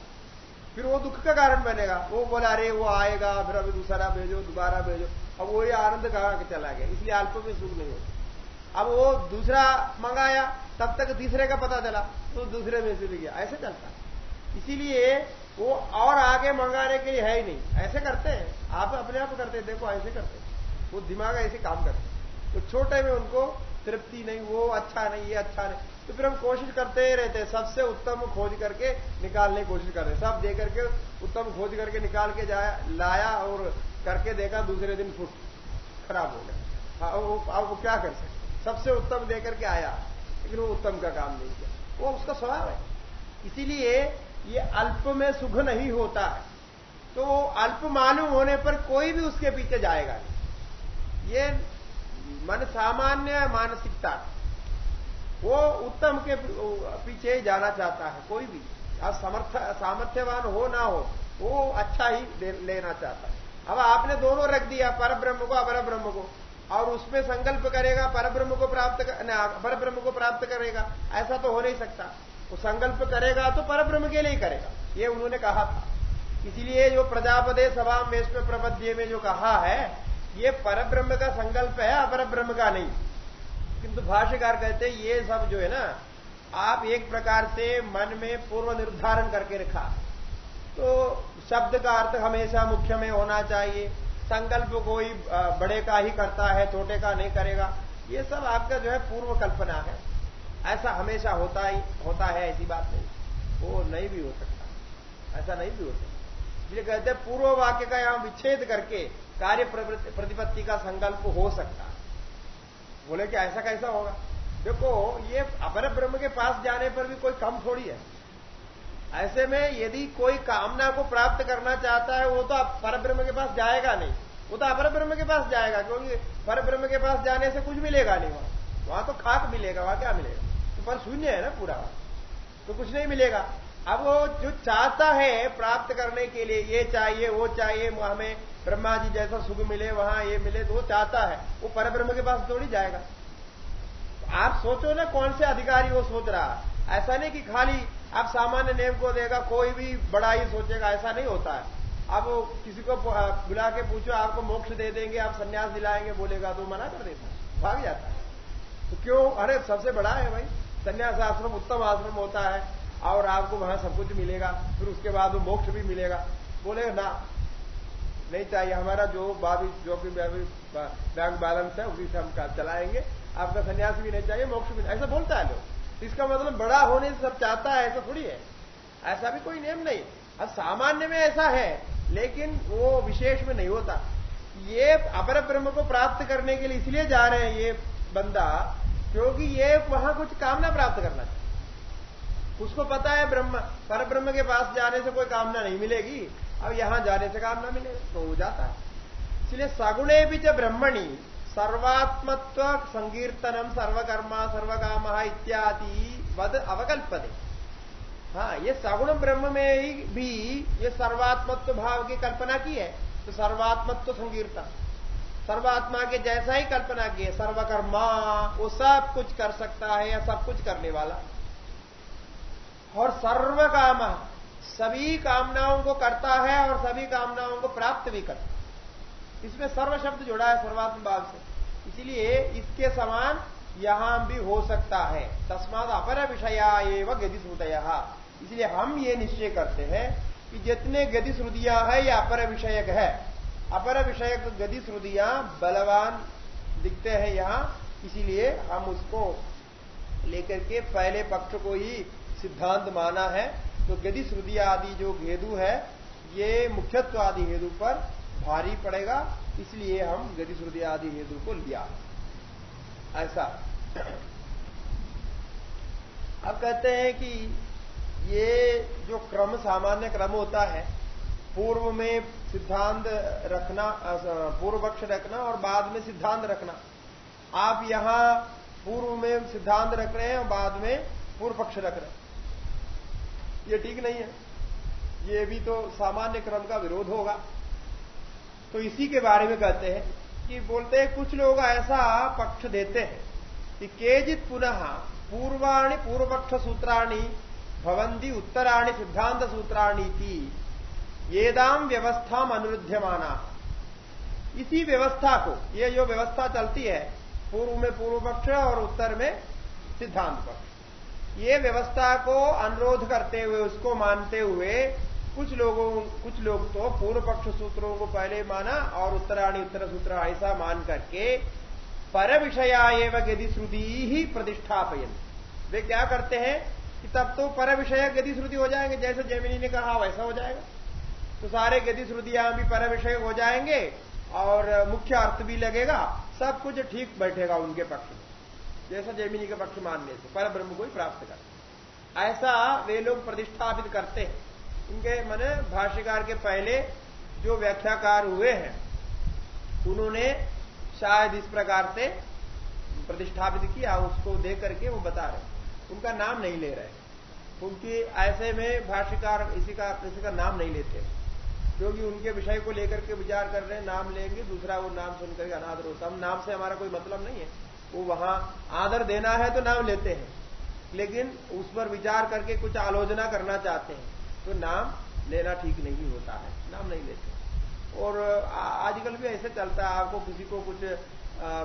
फिर वो दुख का कारण बनेगा। वो बोला, अरे, वो आएगा, फिर अभी दूसरा भेजो, दोबारा भेजो। अब वही आनंद कहा चला गया? इसलिए अल्प में सुख नहीं होता। अब वो दूसरा मंगाया, तब तक तीसरे का पता चला तो दूसरे में से भी गया। ऐसे चलता इसीलिए वो और आगे मंगाने के लिए है ही नहीं। ऐसे करते हैं। आप अपने आप करते देखो, ऐसे करते वो दिमाग ऐसे काम करते तो छोटे में उनको तृप्ति नहीं, वो अच्छा नहीं, ये अच्छा नहीं। तो फिर हम कोशिश करते ही रहते हैं। सबसे उत्तम खोज करके निकालने की कोशिश कर रहे सब दे करके उत्तम खोज करके निकाल के जाया, लाया और करके देखा, दूसरे दिन फुट, खराब हो गया। अब वो क्या कर सकते सबसे उत्तम दे करके आया, लेकिन वो उत्तम का काम नहीं किया। वो उसका स्वभाव है। इसीलिए ये अल्प में सुख नहीं होता है। तो वो अल्प मालूम होने पर कोई भी उसके पीछे जाएगा नहीं। ये मन सामान्य मानसिकता। वो उत्तम के पीछे ही जाना चाहता है, कोई भी। समर्थ, सामर्थ्यवान हो ना हो, वो अच्छा ही लेना चाहता है। अब आपने दोनों रख दिया पर ब्रह्म को अपर ब्रह्म को। और उसमें संकल्प करेगा पर ब्रह्म को प्राप्त पर ब्रह्म को प्राप्त करेगा। ऐसा तो हो नहीं सकता। वो संकल्प करेगा तो पर ब्रह्म के लिए ही करेगा। ये उन्होंने कहा था। इसीलिए जो प्रजापदे सभा में प्रपद्य में जो कहा है, ये पर ब्रह्म का संकल्प है अपर ब्रह्म का नहीं। किंतु भाष्यकार कहते हैं, ये सब जो है ना, आप एक प्रकार से मन में पूर्व निर्धारण करके रखा। तो शब्द का अर्थ हमेशा मुख्य में होना चाहिए। संकल्प कोई बड़े का ही करता है, छोटे का नहीं करेगा। ये सब आपका जो है पूर्व कल्पना है। ऐसा हमेशा होता ही, होता है, ऐसी बात नहीं। वो नहीं भी हो सकता। ऐसा नहीं भी हो सकता। इसलिए कहते हैं, पूर्व वाक्य का यहाँ विच्छेद करके कार्य प्रतिपत्ति का संकल्प हो सकता। बोले कि ऐसा कैसा होगा? देखो, ये अपर ब्रह्म के पास जाने पर भी कोई कम थोड़ी है। ऐसे में यदि कोई कामना को प्राप्त करना चाहता है, वो तो पर ब्रह्म के पास जाएगा नहीं। वो तो अपर ब्रह्म के पास जाएगा, क्योंकि पर ब्रह्म के पास जाने से कुछ मिलेगा नहीं वहाँ। वहाँ तो खाक मिलेगा, वहाँ क्या मिलेगा? तो पर शून्य है ना पूरा। तो कुछ नहीं मिलेगा। अब वो जो चाहता है प्राप्त करने के लिए, ये चाहिए, वो चाहिए हमें ब्रह्मा जी जैसा सुख मिले, वहाँ ये मिले तो वो चाहता है। वो पर ब्रह्म के पास थोड़ी जाएगा। आप सोचो ना कौन से अधिकारी वो सोच रहा ऐसा नहीं कि खाली आप सामान्य नेम को देगा, कोई भी बड़ा ही सोचेगा, ऐसा नहीं होता है। आप किसी को बुला के पूछो, आपको मोक्ष दे देंगे, आप संन्यास दिलाएँगे, बोलेगा तो मना कर देता है, भाग जाता है। तो क्यों? अरे सबसे बड़ा है भाई। संन्यास आश्रम उत्तम आश्रम होता है। और आपको वहाँ सब कुछ मिलेगा, फिर उसके बाद वो मोक्ष भी मिलेगा। बोले, ना, नहीं चाहिए, हमारा जो बाबी जो भी बैंक बैलेंस है, उसी से हम चलाएँगे। आपका संन्यास भी नहीं चाहिए, मोक्ष भी ऐसा बोलता है लोग। इसका मतलब बड़ा होने से सब चाहता है, ऐसा थोड़ी है। ऐसा भी कोई नियम नहीं। अब सामान्य में ऐसा है, लेकिन वो विशेष में नहीं होता। ये अपर ब्रह्म को प्राप्त करने के लिए इसलिए जा रहे हैं ये बंदा, क्योंकि ये वहाँ कुछ कामना प्राप्त करना उसको पता है ब्रह्म पर ब्रह्म के पास जाने से कोई कामना नहीं मिलेगी। अब यहाँ जाने से कामना मिलेगी तो हो जाता है। इसलिए सगुणे भी च ब्रह्मणी, सर्वात्मत्व संकीर्तनम, सर्वकर्मा, सर्वकाम इत्यादि वद अवकल्पदे हाँ ये सगुण ब्रह्म में ही भी ये सर्वात्मत्व भाव की कल्पना की है तो सर्वात्मत्व संकीर्तन। सर्वात्मा के जैसा ही कल्पना की है, सर्वकर्मा, वो सब कुछ कर सकता है या सब कुछ करने वाला। और सर्व काम सभी कामनाओं को करता है और सभी कामनाओं को प्राप्त भी करता है। इसमें सर्व शब्द जुड़ा है सर्वात्म भाव से। इसलिए इसके समान यहाँ भी हो सकता है। तस्माद अपर विषया एवं गति इसलिए हम ये निश्चय करते हैं कि जितने गति श्रुदियाँ है, ये अपर विषयक है। अपर विषयक गति बलवान दिखते हैं यहाँ। इसीलिए हम उसको लेकर के पहले पक्ष को ही सिद्धांत माना है तो गति श्रुति आदि जो हेतु है, ये मुख्यत्व आदि हेतु पर भारी पड़ेगा, इसलिए हम गति श्रुति आदि हेतु को लिया। ऐसा। अब कहते हैं कि ये जो क्रम, सामान्य क्रम होता है, पूर्व में सिद्धांत रखना पूर्व पक्ष रखना और बाद में सिद्धांत रखना। आप यहाँ पूर्व में सिद्धांत रख रहे हैं और बाद में पूर्व पक्ष रख रहे हैं। ये ठीक नहीं है। ये भी तो सामान्य क्रम का विरोध होगा। तो इसी के बारे में कहते हैं कि बोलते हैं, कुछ लोग ऐसा पक्ष देते हैं कि केजित पुनः पूर्वाणी पूर्व पक्ष सूत्राणी भवंती उत्तराणी सिद्धांत सूत्राणी थी येदाम व्यवस्था अनुरुध्यमाना। इसी व्यवस्था को, ये जो व्यवस्था चलती है, पूर्व में पूर्व पक्ष और उत्तर में सिद्धांत पक्ष ये व्यवस्था को अनुरोध करते हुए, उसको मानते हुए, कुछ लोगों, कुछ लोग तो पूर्व पक्ष सूत्रों को पहले माना और उत्तराणी उत्तर सूत्र ऐसा मान करके पर विषया एवं गति श्रुति ही प्रतिष्ठापयन। वे क्या करते हैं कि तब तो पर विषय गति श्रुति हो जाएँगे, जैसे जैमिनी ने कहा, वैसा हो जाएगा। तो सारे गति श्रुतियाँ भी पर विषय हो जाएँगे और मुख्य अर्थ भी लगेगा, सब कुछ ठीक बैठेगा उनके पक्ष में। जैसा जैमिनी का पक्ष मानने से पर ब्रह्म को ही प्राप्त कर ऐसा वे लोग प्रतिष्ठापित करते हैं। इनके मैंने भाष्यकार के पहले जो व्याख्याकार हुए हैं, उन्होंने शायद इस प्रकार से प्रतिष्ठापित किया, उसको दे करके वो बता रहे उनका नाम नहीं ले रहे क्योंकि ऐसे में भाष्यकार इसी का किसी का नाम नहीं लेते। क्योंकि उनके विषय को लेकर के विचार कर रहे हैं, नाम लेंगे, दूसरा वो नाम सुनकर के अनादर होता हम नाम से हमारा कोई मतलब नहीं है। वो वहाँ आदर देना है तो नाम लेते हैं। लेकिन उस पर विचार करके कुछ आलोचना करना चाहते हैं तो नाम लेना ठीक नहीं होता है। नाम नहीं लेते। और आजकल भी ऐसे चलता है, आपको किसी को कुछ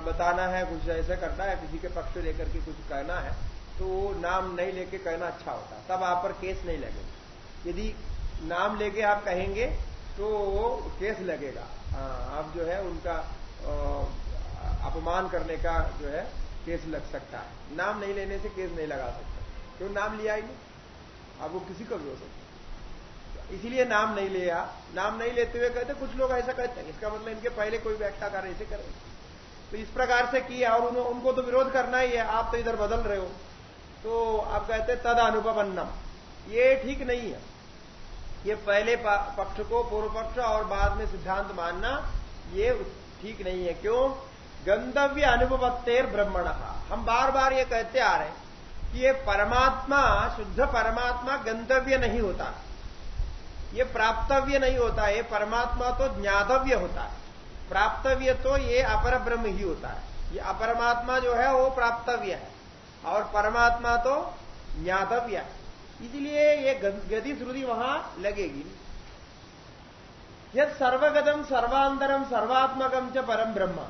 बताना है, कुछ ऐसा करना है, किसी के पक्ष लेकर के कुछ कहना है तो नाम नहीं लेके कहना अच्छा होता तब आप पर केस नहीं लगेगा। यदि नाम लेके आप कहेंगे तो केस लगेगा। आप जो है उनका अपमान करने का जो है केस लग सकता है। नाम नहीं लेने से केस नहीं लगा सकता। क्यों नाम लिया ही अब वो किसी को भी हो सकता इसीलिए नाम नहीं लिया। नाम नहीं लेते हुए कहते कुछ लोग ऐसा कहते हैं। इसका मतलब इनके पहले कोई व्याख्या कर ऐसे करें तो इस प्रकार से किया और उन, उनको तो विरोध करना ही है। आप तो इधर बदल रहे हो। तो आप कहते तद अनुपन्नम ये ठीक नहीं है। ये पहले पक्ष को पूर्व पक्ष और बाद में सिद्धांत मानना ये ठीक नहीं है। क्यों? गंतव्य अनुभवत्तेर ब्रह्मण। हम बार बार ये कहते आ रहे हैं कि ये परमात्मा, शुद्ध परमात्मा गंतव्य नहीं होता। ये प्राप्तव्य नहीं होता, ये परमात्मा तो ज्ञातव्य होता है। प्राप्तव्य तो ये अपर ब्रह्म ही होता है। ये अपरमात्मा जो है, वो प्राप्तव्य है। और परमात्मा तो ज्ञातव्य है। इसलिए ये गति श्रुति वहाँ लगेगी। यद सर्वगतम सर्वांतरम सर्वात्मकम च परम ब्रह्म।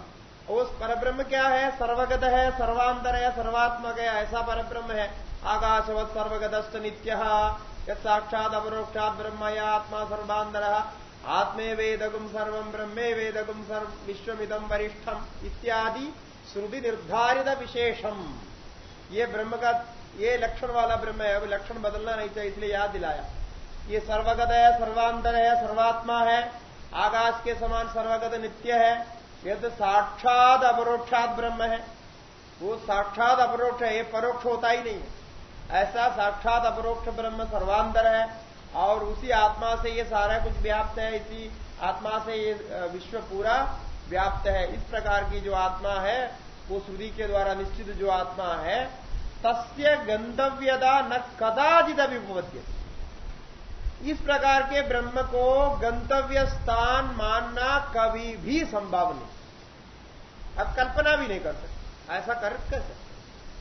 उस परब्रह्म क्या है? सर्वगत है, सर्वांतर है, सर्वात्मक है, ऐसा परब्रह्म है। आकाशवत सर्वगतस्त नित्य साक्षात अपरोक्षात ब्रह्म या आत्मा सर्वांतर। आत्मे वेदगुम सर्व, ब्रह्मे वेदगुम सर्व विश्वमिदम वरिष्ठम इत्यादि श्रुति निर्धारित विशेषम ये ब्रह्म का, ये लक्षण वाला ब्रह्म है। अभी लक्षण बदलना नहीं चाहिए, इसलिए याद दिलाया। ये सर्वगत है, सर्वांतर है, सर्वात्मा है। आकाश के समान सर्वगत नित्य है। ये तो साक्षात अपरोक्षात ब्रह्म है, वो साक्षात अपरोक्ष है, ये परोक्ष होता ही नहीं है। ऐसा साक्षात अपरोक्ष ब्रह्म सर्वांतर है, और उसी आत्मा से ये सारा कुछ व्याप्त है, इसी आत्मा से ये विश्व पूरा व्याप्त है। इस प्रकार की जो आत्मा है, वो श्रुति के द्वारा निश्चित जो आत्मा है, तस्य गंतव्यता न कदाचित अभिपद्य इस प्रकार के ब्रह्म को गंतव्य स्थान मानना कभी भी संभव नहीं। अब कल्पना भी नहीं कर सकते। ऐसा कर सकते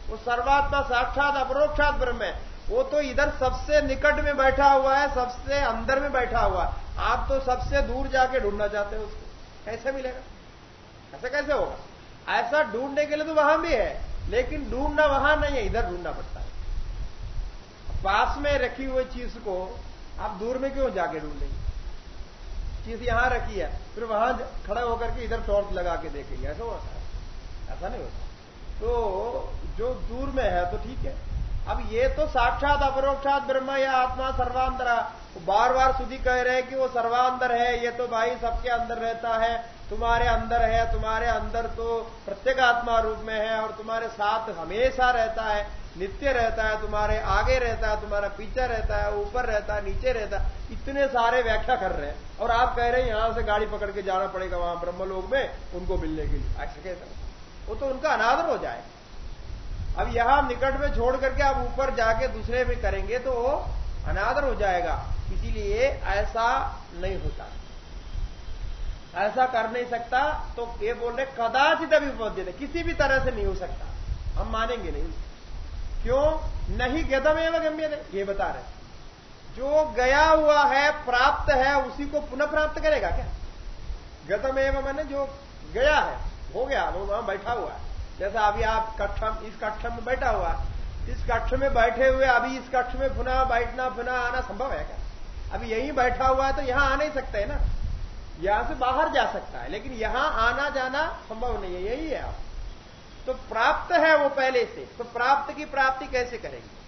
वो सर्वात्मा साक्षात अपरोक्षात ब्रह्म है। वो तो इधर सबसे निकट में बैठा हुआ है, सबसे अंदर में बैठा हुआ है। आप तो सबसे दूर जाके ढूंढना चाहते हो उसको। कैसे मिलेगा? ऐसा कैसे होगा? ऐसा ढूँढने के लिए तो वहाँ भी है, लेकिन ढूंढना वहाँ नहीं है, इधर ढूंढना पड़ता है। पास में रखी हुई चीज़ को आप दूर में क्यों जाके ढूंढेंगे चीज़ यहाँ रखी है, फिर वहाँ खड़ा होकर के इधर टॉर्च लगा के देखेंगे। ऐसा होता है। ऐसा नहीं होता। तो जो दूर में है तो ठीक है। अब ये तो साक्षात अपरोक्षात ब्रह्म या आत्मा सर्वांतर बार बार सुधी कह रहे हैं कि वो सर्वांतर है। ये तो भाई सबके अंदर रहता है। तुम्हारे अंदर है, तुम्हारे अंदर तो प्रत्येक आत्मा रूप में है और तुम्हारे साथ हमेशा रहता है। नित्य रहता है, तुम्हारे आगे रहता है, तुम्हारा पीछे रहता है, ऊपर रहता है, नीचे रहता है, इतने सारे व्याख्या कर रहे हैं। और आप कह रहे हैं, यहाँ से गाड़ी पकड़ के जाना पड़ेगा वहाँ ब्रह्मलोक में, उनको मिलने के लिए। ऐसे कैसा वो तो उनका अनादर हो जाएगा अब यहाँ निकट में छोड़ करके आप ऊपर जाके दूसरे में करेंगे तो वो अनादर हो जाएगा। इसीलिए ऐसा नहीं होता। ऐसा कर नहीं सकता तो ये बोल रहे कदाचित अभिपद्य किसी भी तरह से नहीं हो सकता। हम मानेंगे नहीं। क्यों? नहीं गदम एवं गम्य ये बता रहे जो गया हुआ है, प्राप्त है, उसी को पुनः प्राप्त करेगा क्या? गतम एवं मैंने जो गया है, हो गया, वो वहाँ बैठा हुआ है। जैसा अभी आप कक्षा, इस कक्षा में बैठा हुआ, इस कक्ष में बैठे हुए, अभी इस कक्ष में पुनः बैठना, पुनः आना संभव है क्या? अभी यहीं बैठा हुआ है तो यहाँ आ नहीं सकते है ना। यहाँ से बाहर जा सकता है, लेकिन यहाँ आना जाना संभव नहीं है, यही है। आप तो प्राप्त है वो पहले से। तो प्राप्त की प्राप्ति कैसे करेंगे?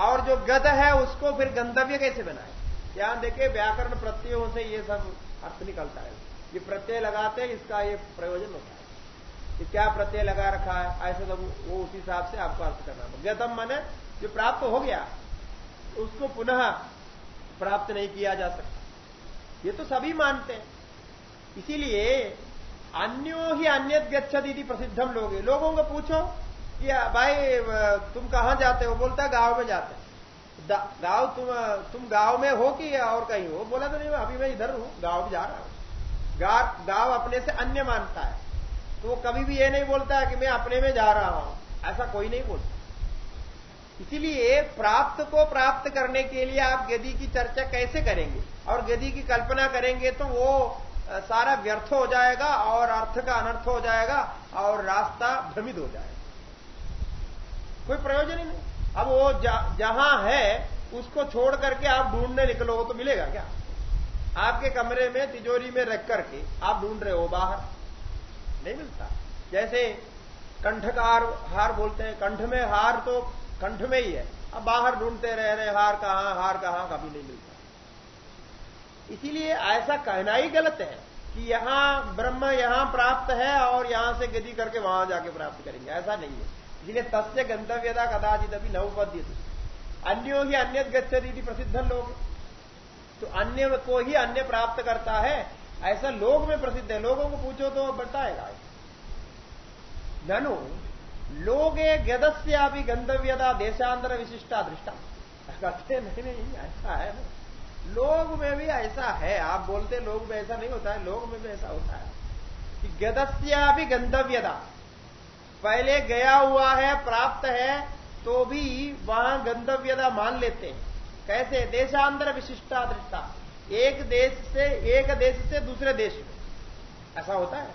और जो गद है, उसको फिर गंतव्य कैसे बनाए? ध्यान देखिए, व्याकरण प्रत्ययों से ये सब अर्थ निकलता है। ये प्रत्यय लगाते हैं, इसका ये प्रयोजन होता है। कि क्या प्रत्यय लगा रखा है? ऐसे तो वो उस हिसाब से आपको अर्थ करना पड़ेगा गतम मन जो प्राप्त हो गया, उसको पुनः प्राप्त नहीं किया जा सकता। ये तो सभी मानते हैं। इसीलिए अन्यो ही अन्य गच्छत यदि प्रसिद्धम लोग लोगों को पूछो कि भाई तुम कहाँ जाते हो? बोलता गाँव में जाते गाँव तुम तुम गाँव में हो कि और कहीं हो? बोला तो नहीं अभी मैं इधर हूँ, गाँव जा रहा हूँ। गाँव अपने से अन्य मानता है। तो वो कभी भी ये नहीं बोलता कि, मैं अपने में जा रहा हूँ। ऐसा कोई नहीं बोलता। इसीलिए प्राप्त को प्राप्त करने के लिए आप गदी की चर्चा कैसे करेंगे? और गदी की कल्पना करेंगे तो वो सारा व्यर्थ हो जाएगा और अर्थ का अनर्थ हो जाएगा और रास्ता भ्रमित हो जाएगा। कोई प्रयोजन ही नहीं। अब वो जहाँ है, उसको छोड़ करके आप ढूँढने निकलो तो मिलेगा क्या? आपके कमरे में, तिजोरी में रख करके आप ढूंढ रहे हो बाहर। नहीं मिलता। जैसे कंठ कंठकार हार बोलते हैं, कंठ में हार तो कंठ में ही है। अब बाहर ढूंढते रह रहे हार कहाँ हार कहाँ, कभी नहीं मिलता। इसीलिए ऐसा कहना ही गलत है कि यहाँ ब्रह्म यहाँ प्राप्त है और यहाँ से गति करके वहाँ जाके प्राप्त करेंगे। ऐसा नहीं है। इसलिए तस्य गंतव्यता कदाचित अभी नवपद्य थी अन्यो ही अन्य गच्छती प्रसिद्ध लोग तो अन्य को ही अन्य प्राप्त करता है। ऐसा लोग में प्रसिद्ध है। लोगों को पूछो तो बताएगा। ननु लोगे गदस्या भी गंतव्यता देशांतर विशिष्टा दृष्टा। कहते नहीं नहीं, ऐसा है। ना लोग में भी ऐसा है, आप बोलते लोग में ऐसा नहीं होता है, लोग में भी ऐसा होता है कि गदस्या भी गंतव्यता। पहले गया हुआ है, प्राप्त है तो भी वहाँ गंतव्यता मान लेते हैं। कैसे? देशांतर विशिष्टा दृष्टा। एक देश से, एक देश से दूसरे देश में। ऐसा होता है।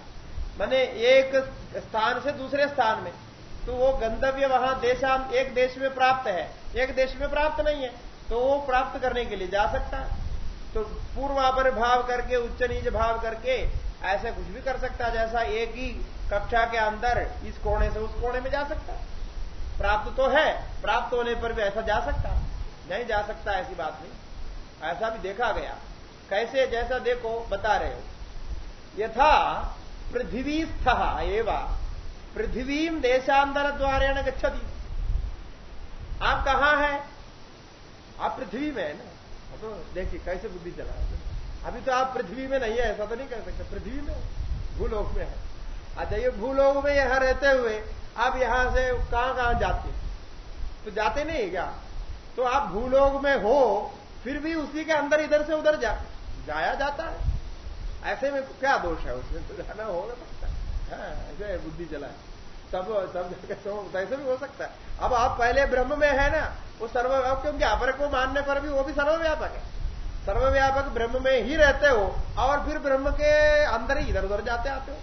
माने एक स्थान से दूसरे स्थान में। तो वो गंतव्य वहाँ देशांत एक देश में प्राप्त है, एक देश में प्राप्त नहीं है। तो वो प्राप्त करने के लिए जा सकता है। तो पूर्वापर भाव करके उच्च नीच भाव करके ऐसे कुछ भी कर सकता जैसा एक ही कक्षा के अंदर इस कोने से उस कोने में जा सकता प्राप्त तो है, प्राप्त होने पर भी ऐसा जा सकता नहीं जा सकता, ऐसी बात नहीं। ऐसा भी देखा गया। कैसे? जैसा देखो, बता रहे हो। यथा पृथ्वी स्थ एवं, पृथ्वी देशांतर द्वारे न गच्छति। आप कहा है? आप पृथ्वी में है ना? तो देखिए कैसे बुद्धि चला अभी तो आप पृथ्वी में नहीं है ऐसा तो नहीं कह सकते। पृथ्वी में भूलोक में है। अच्छा ये भूलोक में यहाँ रहते हुए आप यहाँ से कहाँ कहाँ जाते तो जाते नहीं क्या? तो आप भूलोक में हो फिर भी उसी के अंदर इधर से उधर जा जाया जाता है। ऐसे में क्या दोष है उसमें? तो जाना होगा सकता है। हाँ, ऐसे बुद्धि चला है। सब सब जगह ऐसे भी हो सकता है। अब आप पहले ब्रह्म में है ना, वो सर्वव्यापक क्योंकि अपर को मानने पर भी वो भी सर्वव्यापक है। सर्वव्यापक ब्रह्म में ही रहते हो, और फिर ब्रह्म के अंदर ही इधर उधर जाते आते हो।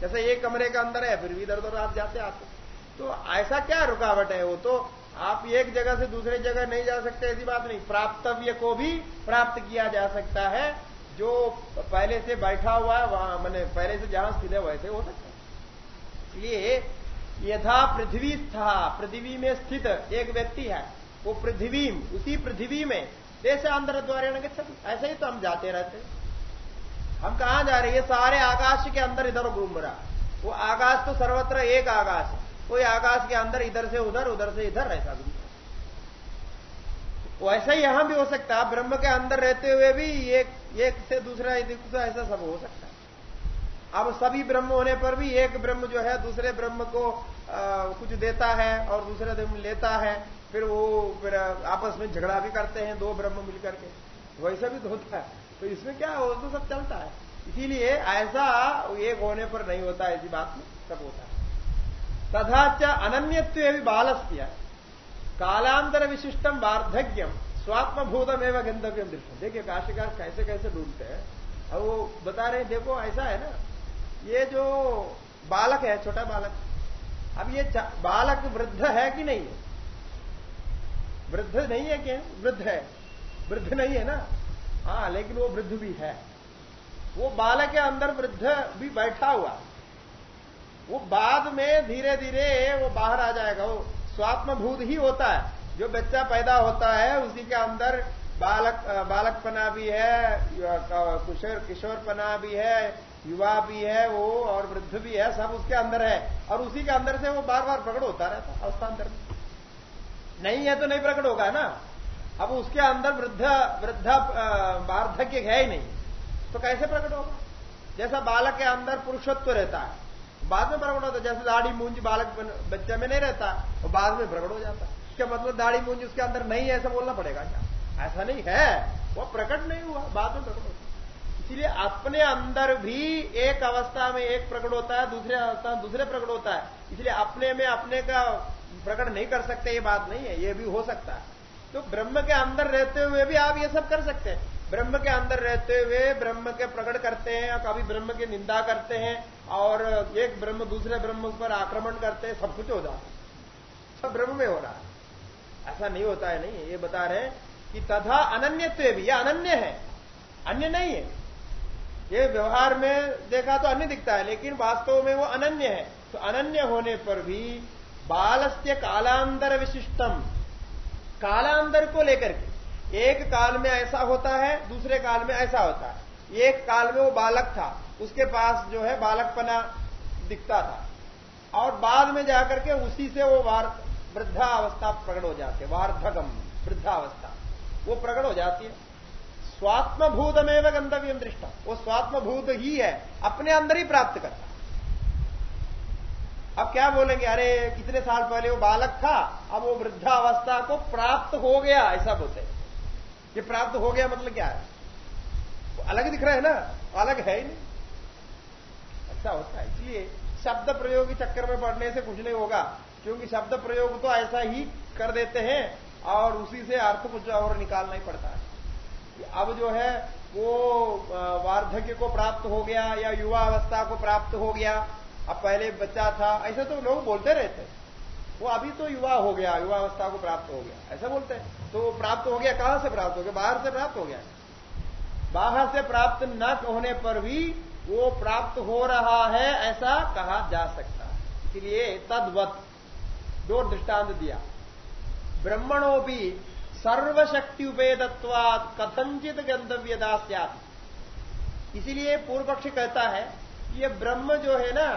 जैसे एक कमरे के अंदर है, फिर भी इधर उधर आप जाते आते हो। तो ऐसा क्या रुकावट है वो? तो आप एक जगह से दूसरे जगह नहीं जा सकते, ऐसी बात नहीं। प्राप्तव्य को भी प्राप्त किया जा सकता है। जो पहले से बैठा हुआ है, वहाँ, मैंने पहले से जहाँ स्थित है, वैसे हो सकता है। इसलिए यथा पृथ्वी था पृथ्वी में स्थित एक व्यक्ति है, वो पृथ्वी, उसी पृथ्वी में देशांतर द्वारे न ऐसे ही तो हम जाते रहते हम कहा जा रहे हैं? सारे आकाश के अंदर इधर घूम रहा वो आकाश तो सर्वत्र एक आकाश है। कोई आकाश के अंदर इधर से उधर उधर से इधर ऐसा घूम वैसा ही। यहाँ भी हो सकता है। ब्रह्म के अंदर रहते हुए भी एक एक से दूसरा ऐसा सब हो सकता अब सभी ब्रह्म होने पर भी एक ब्रह्म जो है दूसरे ब्रह्म को आ, कुछ देता है और दूसरे ब्रह्म लेता है फिर वो फिर आपस में झगड़ा भी करते हैं दो ब्रह्म मिलकर के। वैसा भी तो होता है। तो इसमें क्या हो तो सब चलता है। इसीलिए ऐसा एक होने पर नहीं होता ऐसी बात में सब होता है। तथा च अनन्यत्व भी बालस्य कालांतर विशिष्टम वार्धक्यम स्वात्मभूतम एवं गंतव्यम दृष्टि। देखिए काशिकार कैसे कैसे ढूंढते हैं। अब वो बता रहे हैं देखो ऐसा है ना। ये जो बालक है, छोटा बालक, अब ये बालक वृद्ध है कि नहीं? है वृद्ध नहीं है क्या? वृद्ध है। वृद्ध नहीं है ना? हाँ लेकिन वो वृद्ध भी है। वो बालक के अंदर वृद्ध भी बैठा हुआ। वो बाद में धीरे धीरे वो बाहर आ जाएगा। वो स्वात्मभूत ही होता है। जो बच्चा पैदा होता है, उसी के अंदर बालक बालकपना भी है किशोर, किशोरपना भी है, युवा भी है, वो और वृद्ध भी है, सब उसके अंदर है। और उसी के अंदर से वो बार बार प्रकट होता रहता अवस्थांतर में नहीं है तो नहीं प्रकट होगा ना। अब उसके अंदर वृद्ध वृद्ध वार्धक्य है ही नहीं। तो कैसे प्रकट होगा? जैसा बालक के अंदर पुरुषत्व रहता है बाद में प्रकट होता है। जैसे दाढ़ी मूंज बालक बच्चे में नहीं रहता, वो बाद में प्रकट हो जाता है। क्या मतलब दाढ़ी मूंज उसके अंदर नहीं है, ऐसा बोलना पड़ेगा क्या? ऐसा नहीं है। वो प्रकट नहीं हुआ, बाद में प्रकट होता इसीलिए अपने अंदर भी एक अवस्था में एक प्रकट होता है, दूसरे अवस्था में दूसरे प्रकट होता है। इसलिए अपने में अपने का प्रकट नहीं कर सकते, ये बात नहीं है, ये भी हो सकता है। तो ब्रह्म के अंदर रहते हुए भी आप ये सब कर सकते हैं। ब्रह्म के अंदर रहते हुए ब्रह्म के प्रकट करते हैं, और कभी ब्रह्म की निंदा करते हैं, और एक ब्रह्म दूसरे ब्रह्म पर आक्रमण करते हैं, सब कुछ हो जाता है। सब ब्रह्म में हो रहा है। ऐसा नहीं होता है, नहीं ये बता रहे हैं कि तथा अनन्यत्व भी, यह अनन्य है। अन्य नहीं है। ये व्यवहार में देखा तो अन्य दिखता है, लेकिन वास्तव में वो अनन्य है। तो अनन्य होने पर भी बालस्य कालांतर विशिष्टम। कालांतर को लेकर के। एक काल में ऐसा होता है, दूसरे काल में ऐसा होता है। एक काल में वो बालक था, उसके पास जो है बालकपना दिखता था। और बाद में जाकर के उसी से वो वृद्धावस्था प्रकट हो जाती वार्धकम वृद्धावस्था। वो प्रकट हो जाती है। स्वात्मभूतमेव गंतव्य दृष्टा। वो स्वात्मभूत ही है, अपने अंदर ही प्राप्त करता। अब क्या बोलेंगे, अरे, कितने साल पहले वो बालक था, अब वो वृद्धावस्था को प्राप्त हो गया, ऐसा बोलते ये प्राप्त हो गया मतलब क्या है? वो अलग दिख रहा है ना, अलग है ही नहीं। ऐसा होता है, इसलिए शब्द प्रयोग के चक्कर में पढ़ने से कुछ नहीं होगा, क्योंकि शब्द प्रयोग तो ऐसा ही कर देते हैं और उसी से अर्थ कुछ और निकालना ही पड़ता है। अब जो है, वो वार्धक्य को प्राप्त हो गया या युवा अवस्था को प्राप्त हो गया। अब पहले बच्चा था, ऐसे तो लोग बोलते रहते। वो अभी तो युवा हो गया, युवा अवस्था को प्राप्त हो गया। ऐसा बोलते हैं। तो प्राप्त हो गया, कहाँ से प्राप्त हो गया? बाहर से प्राप्त हो गया। बाहर से प्राप्त न होने पर भी वो प्राप्त हो रहा है, ऐसा कहा जा सकता है। इसलिए तद्वत, दो दृष्टांत दिया। ब्रह्मणों भी सर्वशक्ति उपेदत्वात कथंचित गंतव्यदा इसीलिए पूर्व पक्ष कहता है ये ब्रह्म जो है ना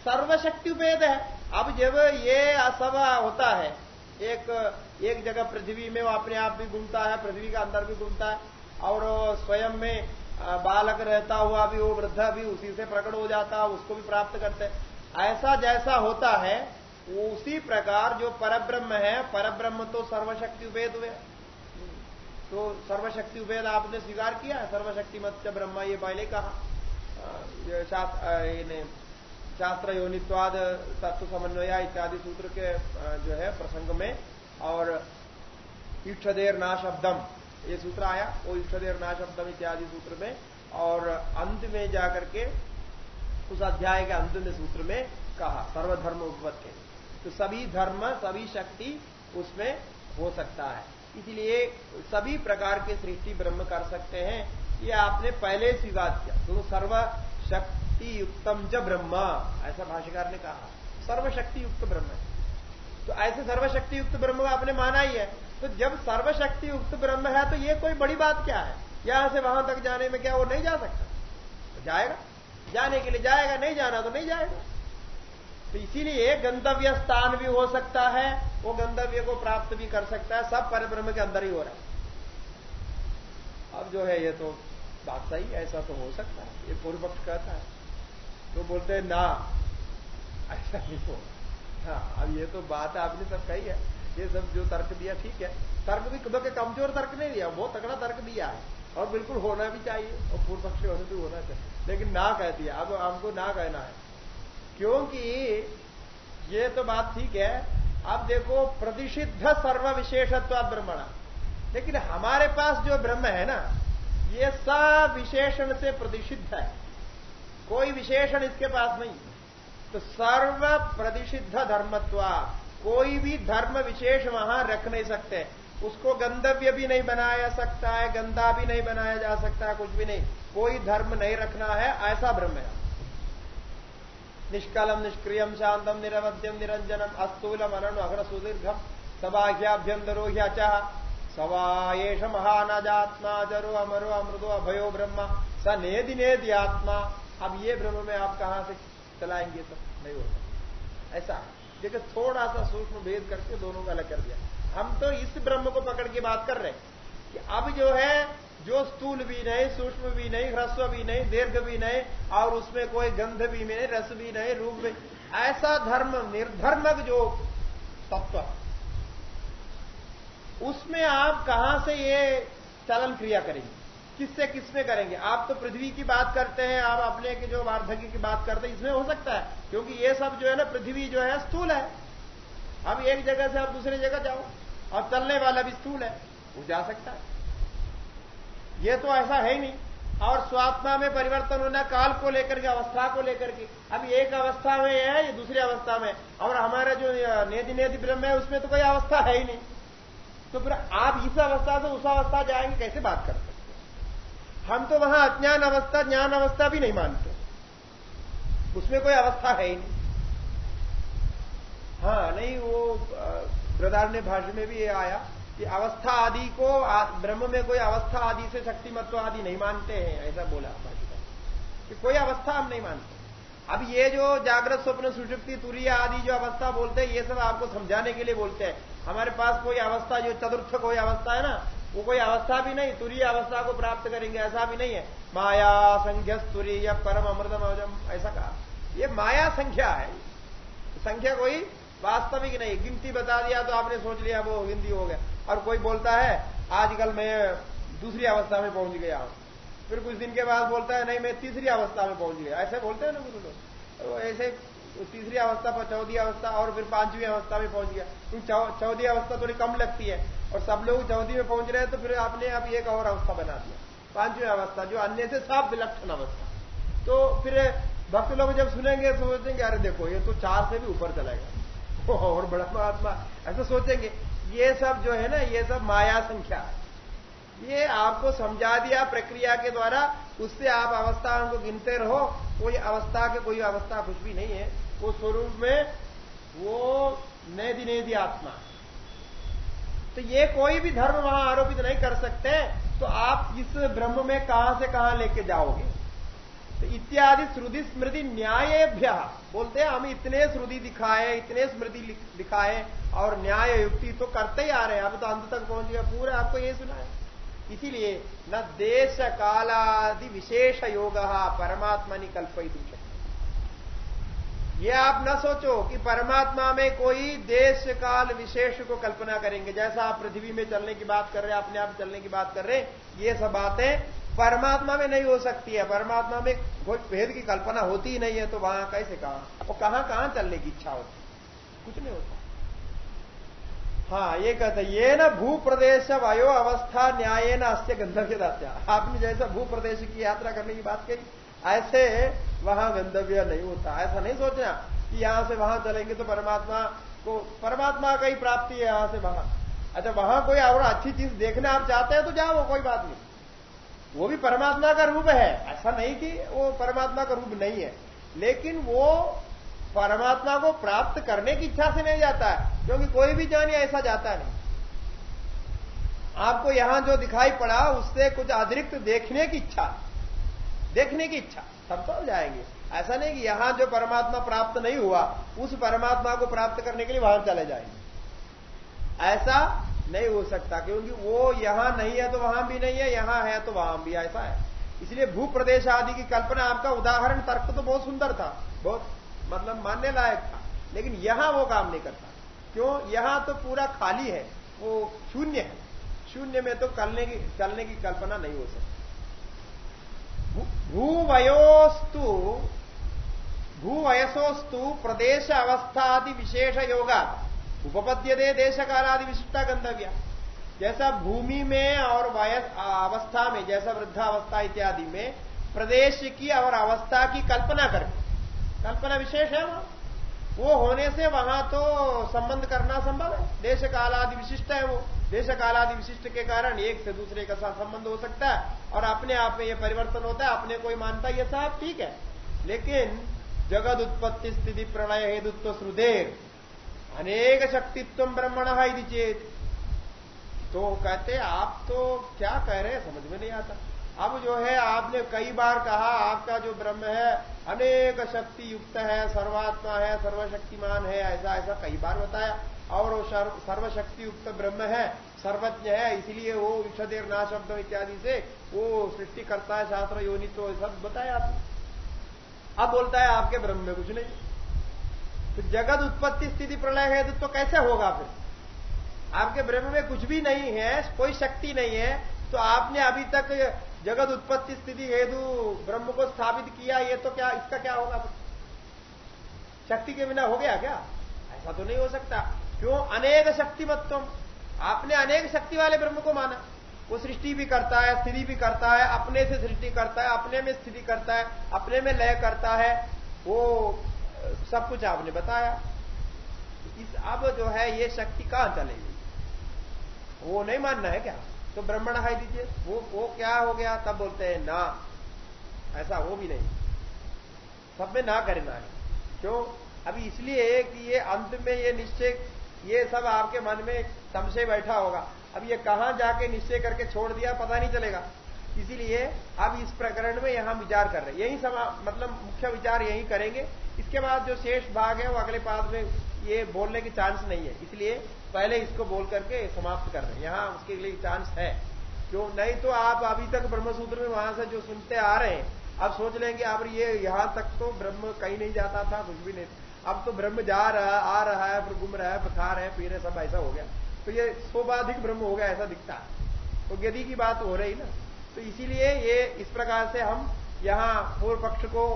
सर्वशक्ति उपेद है। अब जब ये असभा होता है, एक एक जगह पृथ्वी में वो अपने आप भी घूमता है, पृथ्वी के अंदर भी घूमता है, और स्वयं में बालक रहता हुआ भी, वो वृद्धा भी उसी से प्रकट हो जाता है, उसको भी प्राप्त करते ऐसा जैसा होता है उसी प्रकार जो परब्रह्म है, परब्रह्म तो सर्वशक्ति उपेद हुए। तो सर्वशक्ति उपेद आपने स्वीकार किया? सर्वशक्ति मत ब्रह्म, ये पहले कहा। शास्त्र योनित्वाद, तत्व समन्वया इत्यादि सूत्र के जो है, प्रसंग में, और इक्षदेर ना शब्दम ये सूत्र आया, वो इक्षदेर ना शब्दम इत्यादि सूत्र में, और अंत में जाकर के उस अध्याय के अंत में सूत्र में कहा, सर्वधर्म उपपत्ति। तो सभी धर्म, सभी शक्ति उसमें हो सकता है। इसलिए सभी प्रकार के सृष्टि ब्रह्म कर सकते हैं। ये आपने पहले स्वीकार किया। तो सर्व शक्ति युक्तम ज ब्रह्म। ऐसा भाष्यकार ने कहा। सर्वशक्ति युक्त ब्रह्म है। तो ऐसे सर्वशक्ति युक्त ब्रह्म को आपने माना ही है। तो जब सर्वशक्ति युक्त ब्रह्म है तो ये कोई बड़ी बात क्या है? यहाँ से वहाँ तक जाने में क्या वो नहीं जा सकता? तो जाएगा। जाने के लिए जाएगा, नहीं जाना तो नहीं जाएगा। तो इसीलिए गंतव्य स्थान भी हो सकता है, वो गंतव्य को प्राप्त भी कर सकता है, सब परब्रह्म के अंदर ही हो रहा है। अब जो है ये तो बात सही ऐसा तो हो सकता है, ये पूर्व पक्ष कहता है। तो बोलते हैं, ना, ऐसा नहीं हो हाँ अब ये तो बात आपने सब कही है। ये सब जो तर्क दिया, ठीक है। तर्क भी के कमज़ोर तर्क नहीं दिया, बहुत तगड़ा तर्क दिया है। और बिल्कुल होना भी चाहिए, और पूर्व पक्ष होने भी होना चाहिए। लेकिन ना कह दिया, अब हमको ना कहना है। क्योंकि ये तो बात ठीक है। अब देखो, प्रतिषिद्ध सर्व विशेषत्व ब्रह्मणा। लेकिन हमारे पास जो ब्रह्म है ना, ये सब विशेषण से प्रतिषिद्ध है। कोई विशेषण इसके पास नहीं। तो सर्व प्रतिषिद्ध धर्मत्व, कोई भी धर्म विशेष वहाँ रख नहीं सकते। उसको गंधव्य भी नहीं बनाया सकता है, गंदा भी नहीं बनाया जा सकता, कुछ भी नहीं। कोई धर्म नहीं रखना है, ऐसा ब्रह्म है। निष्कलम, निष्क्रियम, शांतम निरवध्यम निरंजनम अस्तूलम अनन अग्र सुदीर्घम सबाह्याभ्यंतरो ह्याचा सवाएश महानजात्मा, जरो, अमरो अमृदो अभयो, ब्रह्म, स नेदि नेदि आत्मा। अब ये ब्रह्म में आप कहाँ से चलाएँगे तो नहीं होता ऐसा देखिए थोड़ा सा सूक्ष्म भेद करके दोनों का अलग कर दिया। हम तो इस ब्रह्म को पकड़ के बात कर रहे हैं कि अब जो है जो स्थूल भी नहीं, सूक्ष्म भी नहीं, ह्रस्व भी नहीं, दीर्घ भी नहीं, और उसमें कोई गंध भी नहीं रस भी नहीं, रूप भी ऐसा धर्म, निर्धर्मक जो तत्व। उसमें आप कहाँ से ये चलन क्रिया करेंगे? किससे किसमें करेंगे? आप तो पृथ्वी की बात करते हैं, आप अपने की जो वार्धक्य की बात करते हैं, इसमें हो सकता है, क्योंकि ये सब जो है ना, पृथ्वी जो है, स्थूल है। अब एक जगह से आप दूसरी जगह जाओ, और चलने वाला भी स्थूल है, वो जा सकता है। ये तो ऐसा है नहीं। और स्वात्मा में परिवर्तन होना, काल को लेकर के, अवस्था को लेकर के। अब एक अवस्था में है, ये दूसरी अवस्था में। और हमारा जो नेति नेति ब्रह्म है, उसमें तो कोई अवस्था है ही नहीं। तो फिर आप इस अवस्था से उस अवस्था जाएँगे, कैसे बात कर सकते हम तो वहाँ अज्ञान अवस्था, ज्ञान अवस्था भी नहीं मानते। उसमें कोई अवस्था है ही नहीं। हाँ नहीं, वो प्रधान भाषा में भी ये आया। कि अवस्था आदि को ब्रह्म में कोई अवस्था आदि से शक्तिमत्व आदि नहीं मानते हैं, ऐसा बोला कि। कोई अवस्था हम नहीं मानते। अब ये जो जागृत स्वप्न, सुषुप्ति, तुरीय आदि जो अवस्था बोलते हैं, ये सब आपको समझाने के लिए बोलते हैं। हमारे पास कोई अवस्था, जो चतुर्थ कोई अवस्था है ना, वो कोई अवस्था भी नहीं, तुरीय अवस्था को प्राप्त करेंगे, ऐसा भी नहीं है। माया संख्या तुरीय परम अमृतम अवजम ऐसा कहा। ये माया संख्या है। संख्या कोई वास्तविक नहीं, गिनती बता दिया तो आपने सोच लिया, वो हिंदी हो गया। और कोई बोलता है, आजकल मैं दूसरी अवस्था में पहुँच गया हूँ। फिर कुछ दिन के बाद बोलता है, नहीं, मैं तीसरी अवस्था में पहुँच गया। ऐसे बोलते हैं ना गुरु लोग। तो ऐसे तीसरी अवस्था पर चौथी अवस्था और फिर पांचवी अवस्था में पहुँच गया। क्योंकि चौथी अवस्था थोड़ी कम लगती है। और सब लोग चौथी में पहुँच रहे हैं तो फिर आपने अब एक और अवस्था बना दिया। पांचवी अवस्था, जो अन्य से साफ़ विलक्षण अवस्था। तो फिर भक्त लोग जब सुनेंगे तो सोचेंगे, अरे देखो, ये तो चार से भी ऊपर चलेगा और बड़ा महात्मा, ऐसा सोचेंगे। ये सब जो है ना, ये सब माया संख्या। ये आपको समझा दिया प्रक्रिया के द्वारा, उससे आप अवस्थाओं को गिनते रहो, कोई अवस्था के कोई अवस्था कुछ भी नहीं है। वो स्वरूप में वो नेदी नेदी आत्मा। तो ये कोई भी धर्म वहाँ आरोपित नहीं कर सकते तो आप इस ब्रह्म में कहाँ से कहाँ लेके जाओगे? तो इत्यादि श्रुति स्मृति न्यायभ्य। बोलते हैं, हम इतने श्रुति दिखाए, इतने स्मृति दिखाए और न्याय युक्ति तो करते ही आ रहे हैं। अब तो अंत तक पहुँच गया पूरा आपको ये सुना है इसीलिए न देश कालादि विशेष योग परमात्मा नि कल्पित ये आप न सोचो कि परमात्मा में कोई देश काल विशेष को कल्पना करेंगे। जैसा आप पृथ्वी में चलने की बात कर रहे हैं, अपने आप चलने की बात कर रहे हैं, ये सब बातें परमात्मा में नहीं हो सकती है। परमात्मा में कोई भेद की कल्पना होती ही नहीं है तो वहाँ कैसे कहा? वो कहाँ कहाँ चलने की इच्छा होती कुछ नहीं होता। हाँ ये कहते ये ना भू प्रदेश वायो अवस्था न्याय न अस्य गंधव्य दात्या आपने जैसा भू प्रदेश की यात्रा करने की बात कही, ऐसे वहाँ गंधव्य नहीं होता। ऐसा नहीं सोचना कि यहाँ से वहाँ चलेंगे तो परमात्मा को, परमात्मा का ही प्राप्ति है यहाँ से वहाँ। अच्छा वहाँ कोई और अच्छी चीज़ देखने आप चाहते हैं तो जाओ कोई बात नहीं। वो भी परमात्मा का रूप है। ऐसा नहीं कि वो परमात्मा का रूप नहीं है। लेकिन वो परमात्मा को प्राप्त करने की इच्छा से नहीं जाता है, क्योंकि कोई भी जानी ऐसा जाता नहीं। आपको यहाँ जो दिखाई पड़ा, उससे कुछ अतिरिक्त देखने की इच्छा, देखने की इच्छा तब तो जाएँगे। ऐसा नहीं कि यहाँ जो परमात्मा प्राप्त नहीं हुआ, उस परमात्मा को प्राप्त करने के लिए वहाँ चले जाएँगे। ऐसा नहीं हो सकता, क्योंकि वो यहाँ नहीं है तो वहाँ भी नहीं है, यहाँ है तो वहाँ भी, ऐसा है। इसलिए भू प्रदेश आदि की कल्पना आपका उदाहरण तर्क तो बहुत सुंदर था, बहुत मतलब मानने लायक था। लेकिन यहाँ वो काम नहीं करता। क्यों? यहाँ तो पूरा खाली है। वो शून्य है। शून्य में तो चलने की चलने की कल्पना नहीं हो सकती। भूवयोस्तु, भूवयसोस्तु प्रदेश अवस्था आदि विशेष योगा। उपपद्य दे देश कालादि विशिष्टा गंतव्य। जैसा भूमि में और वयस अवस्था में, जैसा वृद्धावस्था इत्यादि में प्रदेश की और अवस्था की कल्पना करके कल्पना विशेष है वो वो होने से वहाँ तो संबंध करना संभव है। देश कालादि विशिष्ट है वो। देश कालादि विशिष्ट के कारण एक से दूसरे का साथ संबंध हो सकता है और अपने आप में ये परिवर्तन होता है। अपने कोई मानता है, ये साहब ठीक है। लेकिन जगत उत्पत्ति, स्थिति, प्रलय, हेतुत्व श्रुदेर अनेक शक्तित्व ब्रह्मण यदि चेत। तो कहते आप तो क्या कह रहे हैं, समझ में नहीं आता। अब जो है, आपने कई बार कहा, आपका जो ब्रह्म है, अनेक शक्ति युक्त है, सर्वात्मा है, सर्वशक्तिमान है, ऐसा ऐसा कई बार बताया। और वो सर्वशक्ति युक्त ब्रह्म है, सर्वज्ञ है, इसलिए वो विषदेर ना शब्द इत्यादि से वो सृष्टि करता है शास्त्र योनि तो सब बताया आपने। अब बोलता है, आपके ब्रह्म में कुछ नहीं। तो जगत उत्पत्ति स्थिति प्रलय है तो कैसे होगा फिर? आपके ब्रह्म में कुछ भी नहीं है, कोई शक्ति नहीं है तो आपने अभी तक जगत उत्पत्ति स्थिति हेतु ब्रह्म को स्थापित किया, ये तो क्या, इसका क्या होगा? शक्ति के बिना हो गया क्या? ऐसा तो नहीं हो सकता। क्यों? अनेक शक्तिमत्व आपने अनेक शक्ति वाले ब्रह्म को माना। वो सृष्टि भी करता है, स्थिति भी करता है, अपने से सृष्टि करता है, अपने में स्थिति करता है, अपने में लय करता है। वो, सब कुछ आपने बताया। इस अब जो है, ये शक्ति कहाँ चलेगी? वो नहीं मानना है क्या? तो ब्राह्मण हाई दीजिए। वो वो क्या हो गया, तब बोलते हैं, ना। ऐसा वो भी नहीं। सब में ना करना है। क्यों? अभी इसलिए कि ये अंत में ये निश्चय, ये सब आपके मन में संशय बैठा होगा। अब ये कहाँ जाके निश्चय करके छोड़ दिया, पता नहीं चलेगा। इसीलिए अब इस प्रकरण में यहाँ विचार कर रहे हैं। यही समा मतलब मुख्य विचार यही करेंगे। इसके बाद जो शेष भाग है, वो अगले पाद में ये बोलने की चांस नहीं है। इसलिए पहले इसको बोल करके समाप्त कर रहे हैं। यहाँ उसके लिए चांस है। क्यों? नहीं तो आप अभी तक ब्रह्मसूत्र में वहाँ से जो सुनते आ रहे हैं अब सोच लेंगे अब ये यहाँ तक तो ब्रह्म कहीं नहीं जाता था, कुछ भी नहीं। अब तो ब्रह्म जा रहा है आ रहा है, फिर घूम रहा है खा रहे हैं पी रहे सब ऐसा हो गया। तो ये सोपाधिक ब्रह्म हो गया, ऐसा दिखता है। तो गति की बात हो रही ना। तो इसीलिए ये इस प्रकार से हम यहाँ पूर्व पक्ष को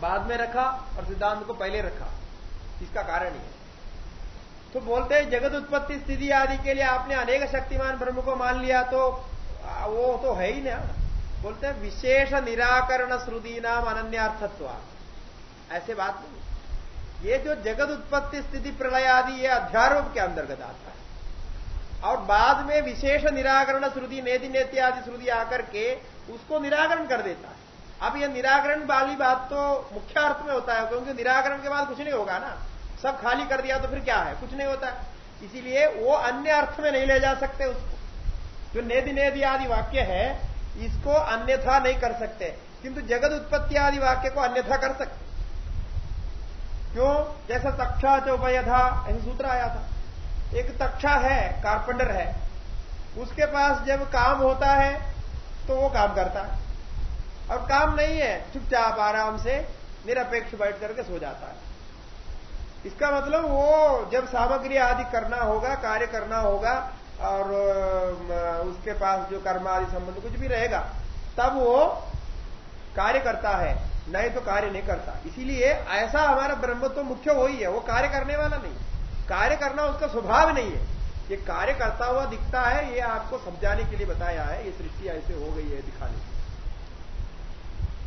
बाद में रखा और सिद्धांत को पहले रखा। इसका कारण ये तो बोलते हैं, जगत उत्पत्ति, स्थिति आदि के लिए आपने अनेक शक्तिमान ब्रह्म को मान लिया तो वो तो है ही ना। बोलते हैं, विशेष निराकरण श्रुति नाम अनन्यार्थत्व। ऐसे बात नहीं। ये जो जगत उत्पत्ति, स्थिति, प्रलय आदि, ये अध्यारोप के अंतर्गत आता है। और बाद में विशेष निराकरण श्रुति, नेति नेति आदि श्रुति आकर के उसको निराकरण कर देता है। अब यह निराकरण वाली बात तो मुख्य अर्थ में होता है, क्योंकि निराकरण के बाद कुछ नहीं होगा ना। सब खाली कर दिया तो फिर क्या है? कुछ नहीं होता। इसीलिए वो अन्य अर्थ में नहीं ले जा सकते उसको। जो नेदि नेदि आदि वाक्य है, इसको अन्यथा नहीं कर सकते। किंतु जगत उत्पत्ति आदि वाक्य को अन्यथा कर सकते। क्यों? जैसा तक्षा चौपय था ऐसे सूत्र आया था। एक तक्षा है, कारपेंटर है। उसके पास जब काम होता है तो वो काम करता है। और काम नहीं है, चुपचाप आराम से, निरपेक्ष बैठ करके सो जाता है। इसका मतलब वो जब सामग्री आदि करना होगा, कार्य करना होगा, और उसके पास जो कर्म आदि संबंध कुछ भी रहेगा, तब वो कार्य करता है, नहीं तो कार्य नहीं करता। इसीलिए ऐसा हमारा ब्रह्म तो मुख्य वही है, वो कार्य करने वाला नहीं। कार्य करना उसका स्वभाव नहीं है। ये कार्य करता हुआ दिखता है, ये आपको समझाने के लिए बताया है, ये सृष्टि ऐसे हो गई है दिखाने।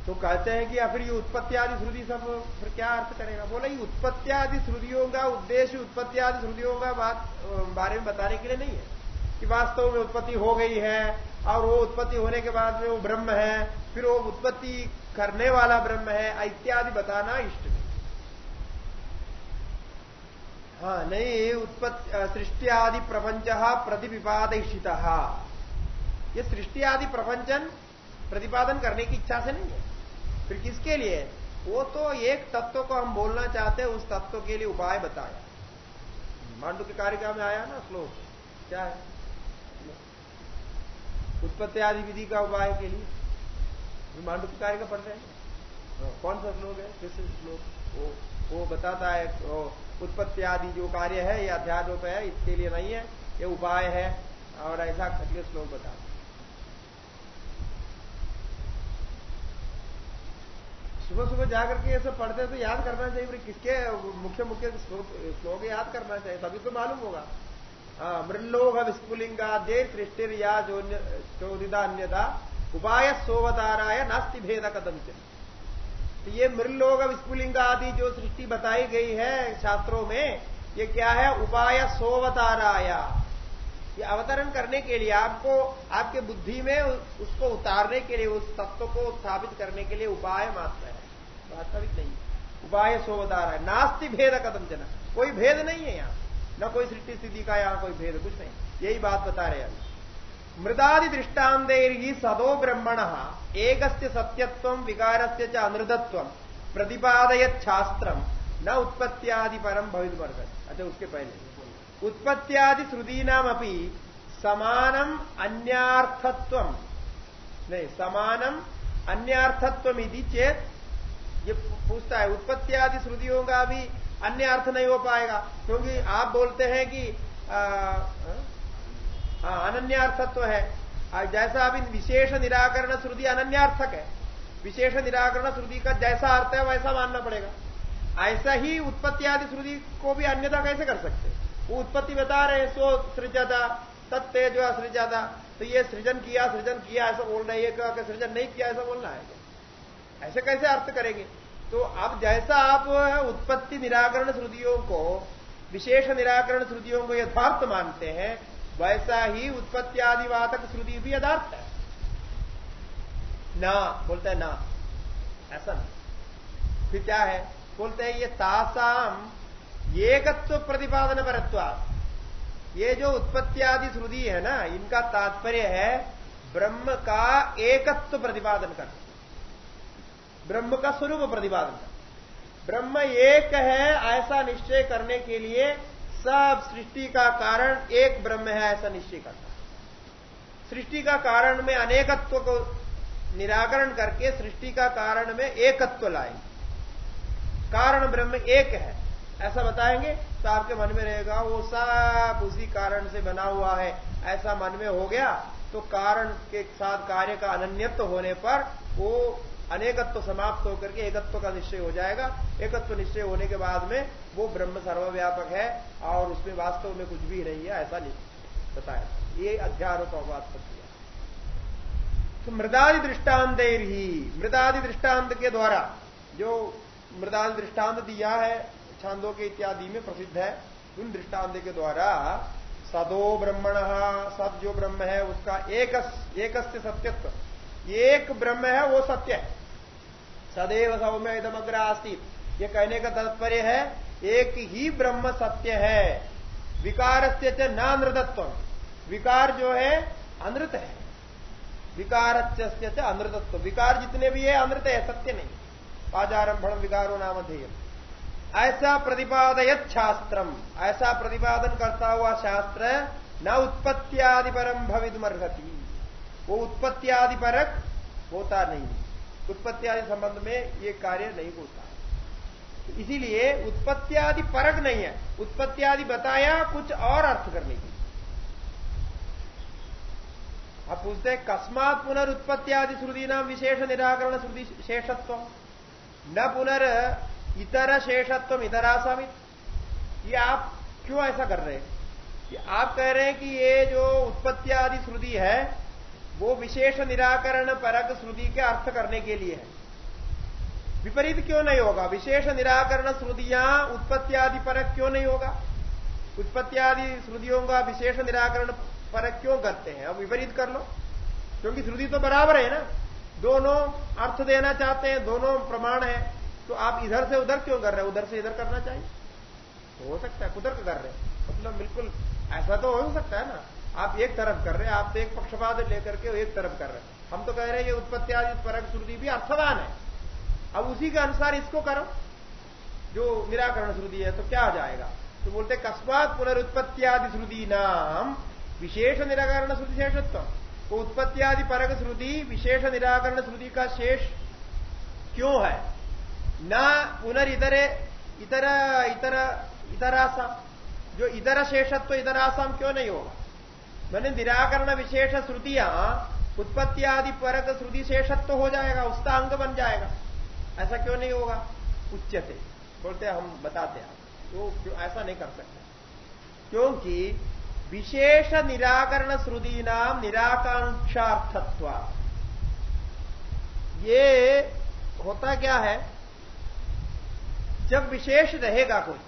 तो कहते हैं कि या फिर ये उत्पत्ति आदि श्रुति सब फिर क्या अर्थ करेगा? बोला, ये उत्पत्ति आदि श्रुतियों का उद्देश्य उत्पत्ति आदि श्रुतियों का बात बारे में बताने के लिए नहीं है। कि वास्तव में उत्पत्ति हो गई है और वो उत्पत्ति होने के बाद में वो ब्रह्म है, फिर वो उत्पत्ति करने वाला ब्रह्म है, इत्यादि बताना इष्ट नहीं। हाँ नहीं उत्पत्ति सृष्टि आदि प्रपंच प्रतिपिपादित ये सृष्टि आदि प्रपंचन प्रतिपादन करने की इच्छा से नहीं है। फिर किसके लिए? वो तो एक तत्व को हम बोलना चाहते हैं उस तत्व के लिए उपाय बताया। मांडू के कारिका में आया ना श्लोक? क्या है? उत्पत्ति आदि विधि का उपाय के लिए। मांडू कार्य का पढ़ रहे हैं? हाँ, कौन सा श्लोक है? किस श्लोक? वो वो बताता है उत्पत्ति आदि जो कार्य है ये अध्यारोप है इसके लिए नहीं है ये उपाय है और ऐसा करके श्लोक बता सुबह सुबह जाकर के ये सब पढ़ते तो याद करना चाहिए किसके मुख्य मुख्य श्लोक याद करना चाहिए, तभी तो मालूम होगा। हाँ मृलोह विस्फुलिंगा दे सृष्टिर या चौदिदान्यता उपाय सोवताराय नास्ति भेद कदम तो ये मृलोग विस्फुलिंग आदि जो सृष्टि बताई गई है शास्त्रों में, ये क्या है? उपाय सोवताराया। ये अवतरण करने के लिए आपको, आपके बुद्धि में उसको उतारने के लिए, उस तत्व को स्थापित करने के लिए उपाय मात्र है। वास्तविक नहीं। उपाय सोवतारा है। नास्ति भेद कदम जना कोई भेद नहीं है यहाँ। न कोई सृष्टि स्थिति का यहाँ कोई भेद, कुछ नहीं। यही बात बता रहे अभी। मृदादि दृष्टांत ही सदो ब्रह्मण एक सत्यत्व विकार से अनृतत्व प्रतिपादयत शास्त्रम न उत्पत्तियादि परम भवित वर्ग अच्छा उसके पहले। उत्पत्तियादि श्रुदीनाम अपनी समानम अन्यार्थत्व। नहीं समानम अन्यार्थत्व चेत ये पूछता है उत्पत्ति आदि श्रुतियों का भी अन्य अर्थ नहीं हो पाएगा, क्योंकि आप बोलते हैं कि अनन्यार्थत्व है। जैसा अभी विशेष निराकरण श्रुति अनन्यार्थक है। विशेष निराकरण श्रुति का जैसा अर्थ है, वैसा मानना पड़ेगा। ऐसा ही उत्पत्ति आदि श्रुति को भी अन्यथा कैसे कर सकते वो उत्पत्ति बता रहे हैं, सो सृजता, तत्तेज सृजता। तो ये सृजन किया सृजन किया, ऐसा बोलना है, ये सृजन नहीं किया, ऐसा बोलना है। ऐसे कैसे अर्थ करेंगे? तो अब जैसा आप उत्पत्ति निराकरण श्रुतियों को, विशेष निराकरण श्रुतियों को यथार्थ मानते हैं, वैसा ही उत्पत्ति आदिवातक श्रुति भी यथार्थ है। ना, बोलते हैं ना। ऐसा नहीं। फिर क्या है? बोलते हैं ये तासाम एकत्व प्रतिपादन परत्वा ये जो उत्पत्ति आदि श्रुति है ना, इनका तात्पर्य है ब्रह्म का एकत्व प्रतिपादन कर ब्रह्म का स्वरूप प्रतिपादन ब्रह्म एक है, ऐसा निश्चय करने के लिए सब सृष्टि का कारण एक ब्रह्म है, ऐसा निश्चय करना सृष्टि का कारण में अनेकत्व को निराकरण करके सृष्टि का कारण में एकत्व लाएँगे कारण ब्रह्म एक है। ऐसा बताएँगे तो आपके मन में रहेगा, वो सब उसी कारण से बना हुआ है। ऐसा मन में हो गया तो कारण के साथ कार्य का अनन्यत्व होने पर वो अनेकत्व समाप्त होकर के एकत्व का निश्चय हो जाएगा। एकत्व निश्चय होने के बाद में वो ब्रह्म सर्वव्यापक है और उसमें वास्तव में कुछ भी नहीं है, ऐसा नहीं बताया। ये अध्यारोप बात किया तो मृदादि दृष्टांत ही मृदादि दृष्टांत के द्वारा जो मृदादि दृष्टांत दिया है, छांदों के इत्यादि में प्रसिद्ध है, उन दृष्टांत के द्वारा सदो ब्रह्मण, सद जो ब्रह्म है, उसका एक एकस्य सत्यत्व। एक ब्रह्म है, वो सत्य है। सदैव सौम्य इधमग्र आस्तित ये कहने का तात्पर्य है, एक ही ब्रह्म सत्य है। विकार से अनृतत्व। विकार जो है, अनृत है। विकार से अनृतत्व। विकार जितने भी है, अनृत है, सत्य नहीं। पाजारंभण विकारो नाम ऐसा प्रतिपादयत शास्त्रम। ऐसा प्रतिपादन करता हुआ शास्त्र न उत्पत्तियादि परम भविदमर्हति वो उत्पत्तियादि परक होता नहीं। उत्पत्तियादि संबंध में ये कार्य नहीं होता। इसीलिए उत्पत्तियादि परक नहीं है। उत्पत्तियादि बताया कुछ और अर्थ करने की आप पूछते हैं, कस्मात पुनरुत्पत्ति आदि श्रुति नाम विशेष निराकरण श्रुति शेषत्व? न पुनर इतर शेषत्व इतरासामित ये आप क्यों ऐसा कर रहे हैं? कि आप कह रहे हैं कि ये जो उत्पत्ति आदि श्रुति है वो विशेष निराकरण परक श्रुति के अर्थ करने के लिए है। विपरीत क्यों नहीं होगा? विशेष निराकरण श्रुतियाँ उत्पत्ति आदि परक क्यों नहीं होगा? उत्पत्ति आदि श्रुतियों का विशेष निराकरण परक क्यों करते हैं? अब विपरीत कर लो। क्योंकि श्रुति तो बराबर है ना। दोनों अर्थ देना चाहते हैं, दोनों प्रमाण है। तो आप इधर से उधर क्यों कर रहे हैं? उधर से इधर करना चाहिए। हो सकता है कुधर कर रहे हैं। मतलब बिल्कुल ऐसा तो हो सकता है ना। आप एक तरफ़ कर रहे हैं, आप तो एक पक्षपात लेकर के एक तरफ़ कर रहे हैं। हम तो कह रहे हैं, ये उत्पत्ति आदि, परक श्रुति भी अर्थवान है। अब उसी के अनुसार इसको करो। जो निराकरण श्रुति है तो क्या आ जाएगा? तो बोलते कस्मात पुनरुत्पत्ति आदि श्रुति नाम विशेष निराकरण श्रुति शेषत्व। तो उत्पत्ति आदि, परक श्रुति, विशेष निराकरण श्रुति का शेष क्यों है? न पुनरितरे, इतर इतर, इतरासाम। जो इधर शेषत्व इतरासाम क्यों नहीं होगा? मैंने निराकरण विशेष श्रुतियाँ उत्पत्ति आदि परक श्रुति शेषत्व तो हो जाएगा, उसका अंग बन जाएगा। ऐसा क्यों नहीं होगा? उच्चते बोलते हम बताते हैं। तो ऐसा नहीं कर सकते। क्योंकि विशेष निराकरण श्रुति नाम निराकांक्षार्थत्व। ये होता क्या है? जब विशेष रहेगा कोई,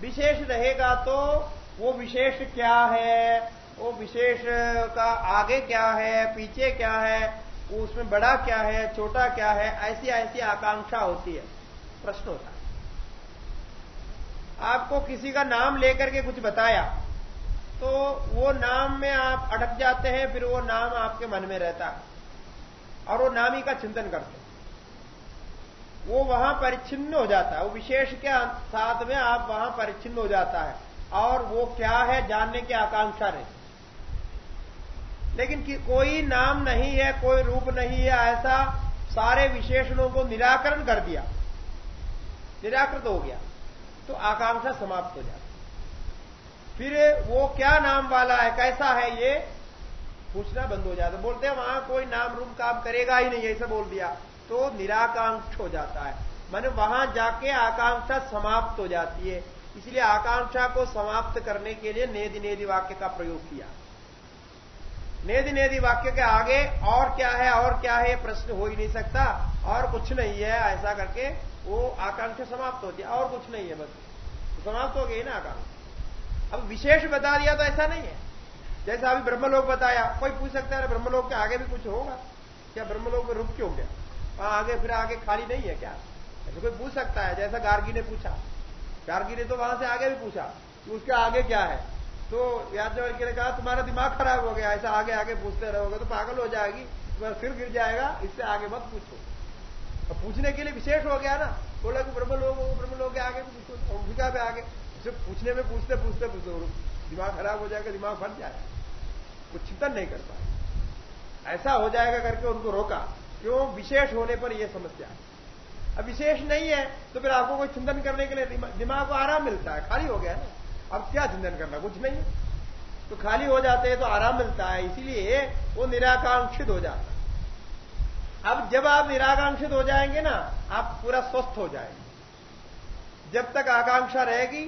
विशेष रहेगा तो वो विशेष क्या है? वो विशेष का आगे क्या है, पीछे क्या है, उसमें बड़ा क्या है, छोटा क्या है ऐसी ऐसी आकांक्षा होती है। प्रश्न होता है। आपको किसी का नाम लेकर के कुछ बताया तो वो नाम में आप अटक जाते हैं, फिर वो नाम आपके मन में रहता है। और वो नाम ही का चिंतन करते वो वहाँ परिच्छिन्न हो जाता है। वो विशेष के साथ में आप वहाँ परिच्छिन्न हो जाता है। और वो क्या है, जानने की आकांक्षा रहती लेकिन कि कोई नाम नहीं है, कोई रूप नहीं है, ऐसा सारे विशेषणों को निराकरण कर दिया। निराकृत हो गया। तो आकांक्षा समाप्त हो जाती। फिर वो क्या नाम वाला है, कैसा है ये पूछना बंद हो जाता। बोलते हैं, वहाँ कोई नाम रूम काम करेगा ही नहीं, ऐसा बोल दिया। तो निराकांक्ष हो जाता है। मैंने वहाँ जाके आकांक्षा समाप्त हो जाती है। इसलिए आकांक्षा को समाप्त करने के लिए नेदि नेदि वाक्य का प्रयोग किया। नेदि नेदि वाक्य के आगे और क्या है, और क्या है प्रश्न हो ही नहीं सकता। और कुछ नहीं है, ऐसा करके वो आकांक्षा समाप्त होती है और कुछ नहीं है बस। समाप्त हो गई ना आकांक्षा। अब विशेष बता दिया तो ऐसा नहीं है। जैसा अभी ब्रह्मलोक बताया, कोई पूछ सकता है, ब्रह्मलोक के आगे भी कुछ होगा? क्या ब्रह्मलोक में रुक क्यों गया? वहाँ आगे फिर आगे खाली नहीं है क्या? ऐसा कोई पूछ सकता है, जैसा गार्गी ने पूछा। गार्गी ने तो वहाँ से आगे भी पूछा कि उसके आगे क्या है? तो यादवल्क्य ने कहा, तुम्हारा दिमाग खराब हो गया, ऐसा आगे आगे पूछते रहोगे तो पागल हो जाएगी, तुम्हारा सिर गिर जाएगा, इससे आगे मत पूछो। तो पूछने के लिए विशेष हो गया ना, बोला कि ब्रह्म लोग ब्रह्म लोग आगे भूमिका पे आगे। सिर्फ़ पूछने में पूछते पूछते पूछते दिमाग खराब हो जाएगा, दिमाग फट जाएगा। कुछ चिंतन नहीं कर पाए। ऐसा हो जाएगा करके उनको रोका। क्यों? विशेष होने पर यह समस्या है। अब विशेष नहीं है तो फिर आपको कोई चिंतन करने के लिए दिमाग को आराम मिलता है, खाली हो गया ना। अब क्या चिंतन करना, कुछ नहीं। तो खाली हो जाते हैं तो आराम मिलता है, इसीलिए वो निराकांक्षित हो जाता है। अब जब आप निराकांक्षित हो जाएँगे ना, आप पूरा स्वस्थ हो जाएँगे। जब तक आकांक्षा रहेगी,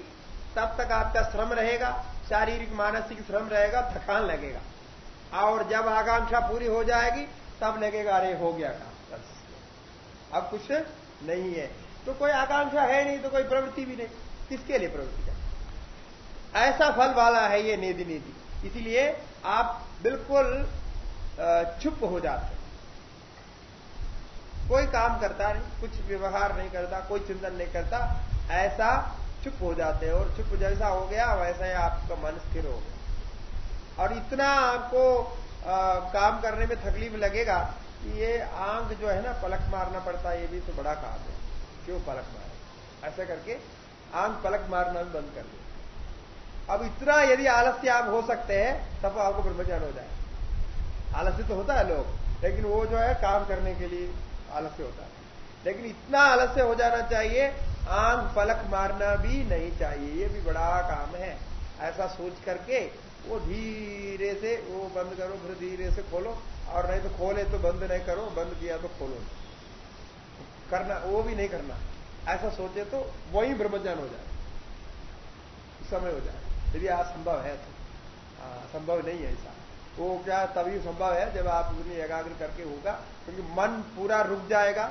तब तक आपका श्रम रहेगा, शारीरिक, मानसिक श्रम रहेगा, थकान लगेगा। और जब आकांक्षा पूरी हो जाएगी, तब लगेगा, अरे, हो गया काम, बस। अब कुछ नहीं है। तो कोई आकांक्षा है नहीं तो कोई प्रवृत्ति भी नहीं। किसके लिए प्रवृत्ति? ऐसा फल वाला है ये निधि निधि इसीलिए आप बिल्कुल चुप हो जाते कोई काम करता नहीं कुछ व्यवहार नहीं करता कोई चिंतन नहीं करता ऐसा चुप हो जाते हैं। और चुप जैसा हो गया वैसा ही आपका मन स्थिर हो गया। और इतना आपको आ, काम करने में तकलीफ़ लगेगा कि ये आँख जो है ना पलक मारना पड़ता है ये भी तो बड़ा काम है। क्यों पलक मारे? ऐसा करके आँख पलक मारना भी बंद कर दे। अब इतना यदि आलस्य आप हो सकते हैं, तब आपको ब्रह्मज्ञान हो जाए। आलस्य तो होता है लोग, लेकिन वो जो है काम करने के लिए आलस्य होता है। लेकिन इतना आलस्य हो जाना चाहिए आँख पलक मारना भी नहीं चाहिए, ये भी बड़ा काम है। ऐसा सोच करके वो धीरे से, वो बंद करो, फिर धीरे से खोलो, और नहीं तो खोले तो बंद नहीं करो, बंद किया तो खोलो। करना, वो भी नहीं करना। ऐसा सोचे तो वही ब्रह्मज्ञान हो जाए। समय हो जाए। यदि आज संभव है तो। संभव नहीं है ऐसा। वो क्या तभी संभव है जब आप उन्हें एकाग्र करके होगा? क्योंकि मन पूरा रुक जाएगा,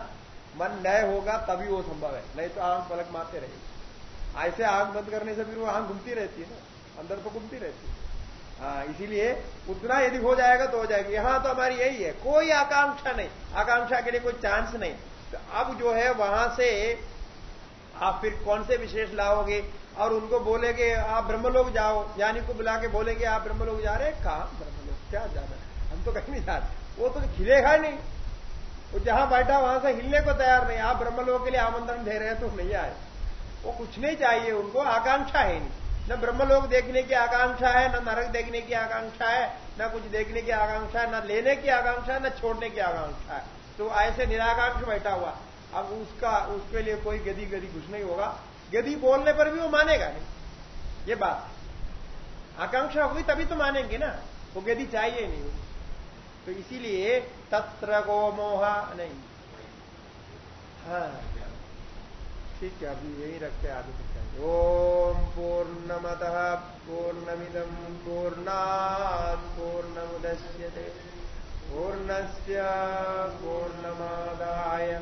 मन नए होगा, तभी वो संभव है। नहीं तो आँख पलक मारते रहेगी। ऐसे आँख बंद करने से फिर वो आँख घूमती रहती है ना? अंदर तो घूमती रहती है। हाँ इसीलिए उतना यदि हो जाएगा तो हो जाएगी। यहाँ तो हमारी यही है, कोई आकांक्षा नहीं। आकांक्षा के लिए कोई चांस नहीं। तो अब जो है वहाँ से आप फिर कौन से विशेष लाओगे? और उनको बोलेगे आप ब्रह्मलोक जाओ। ज्ञानी को बुला के बोलेगे आप ब्रह्मलोक जा रहे कहा? ब्रह्मलोक। क्या जाना हम तो कहीं नहीं जाते। वो तो खिलेगा नहीं। वो जहाँ बैठा, वहाँ से हिलने को तैयार नहीं। आप ब्रह्मलोक के लिए आमंत्रण दे रहे हैं तो नहीं आए। वो कुछ नहीं चाहिए उनको। आकांक्षा है नहीं। न ब्रह्मलोक देखने की आकांक्षा है, न नरक देखने की आकांक्षा है, न कुछ देखने की आकांक्षा है, न लेने की आकांक्षा है, न छोड़ने की आकांक्षा है। तो ऐसे निराकांक्ष बैठा हुआ। अब उसका, उसके लिए कोई गदी गदी कुछ नहीं होगा। गदी बोलने पर भी वो मानेगा नहीं। ये बात। आकांक्षा होगी तभी तो मानेंगे ना। वो यदि चाहिए नहीं। तो इसीलिए तत्र गो मोहा नहीं। हाँ। ठीक है, अभी यही रखते आगे दिखाएँगे ओम पूर्णमत पूर्णमिदम पूर्णात् पूर्णमुदश्यते। पूर्णस्य पूर्णमादाय।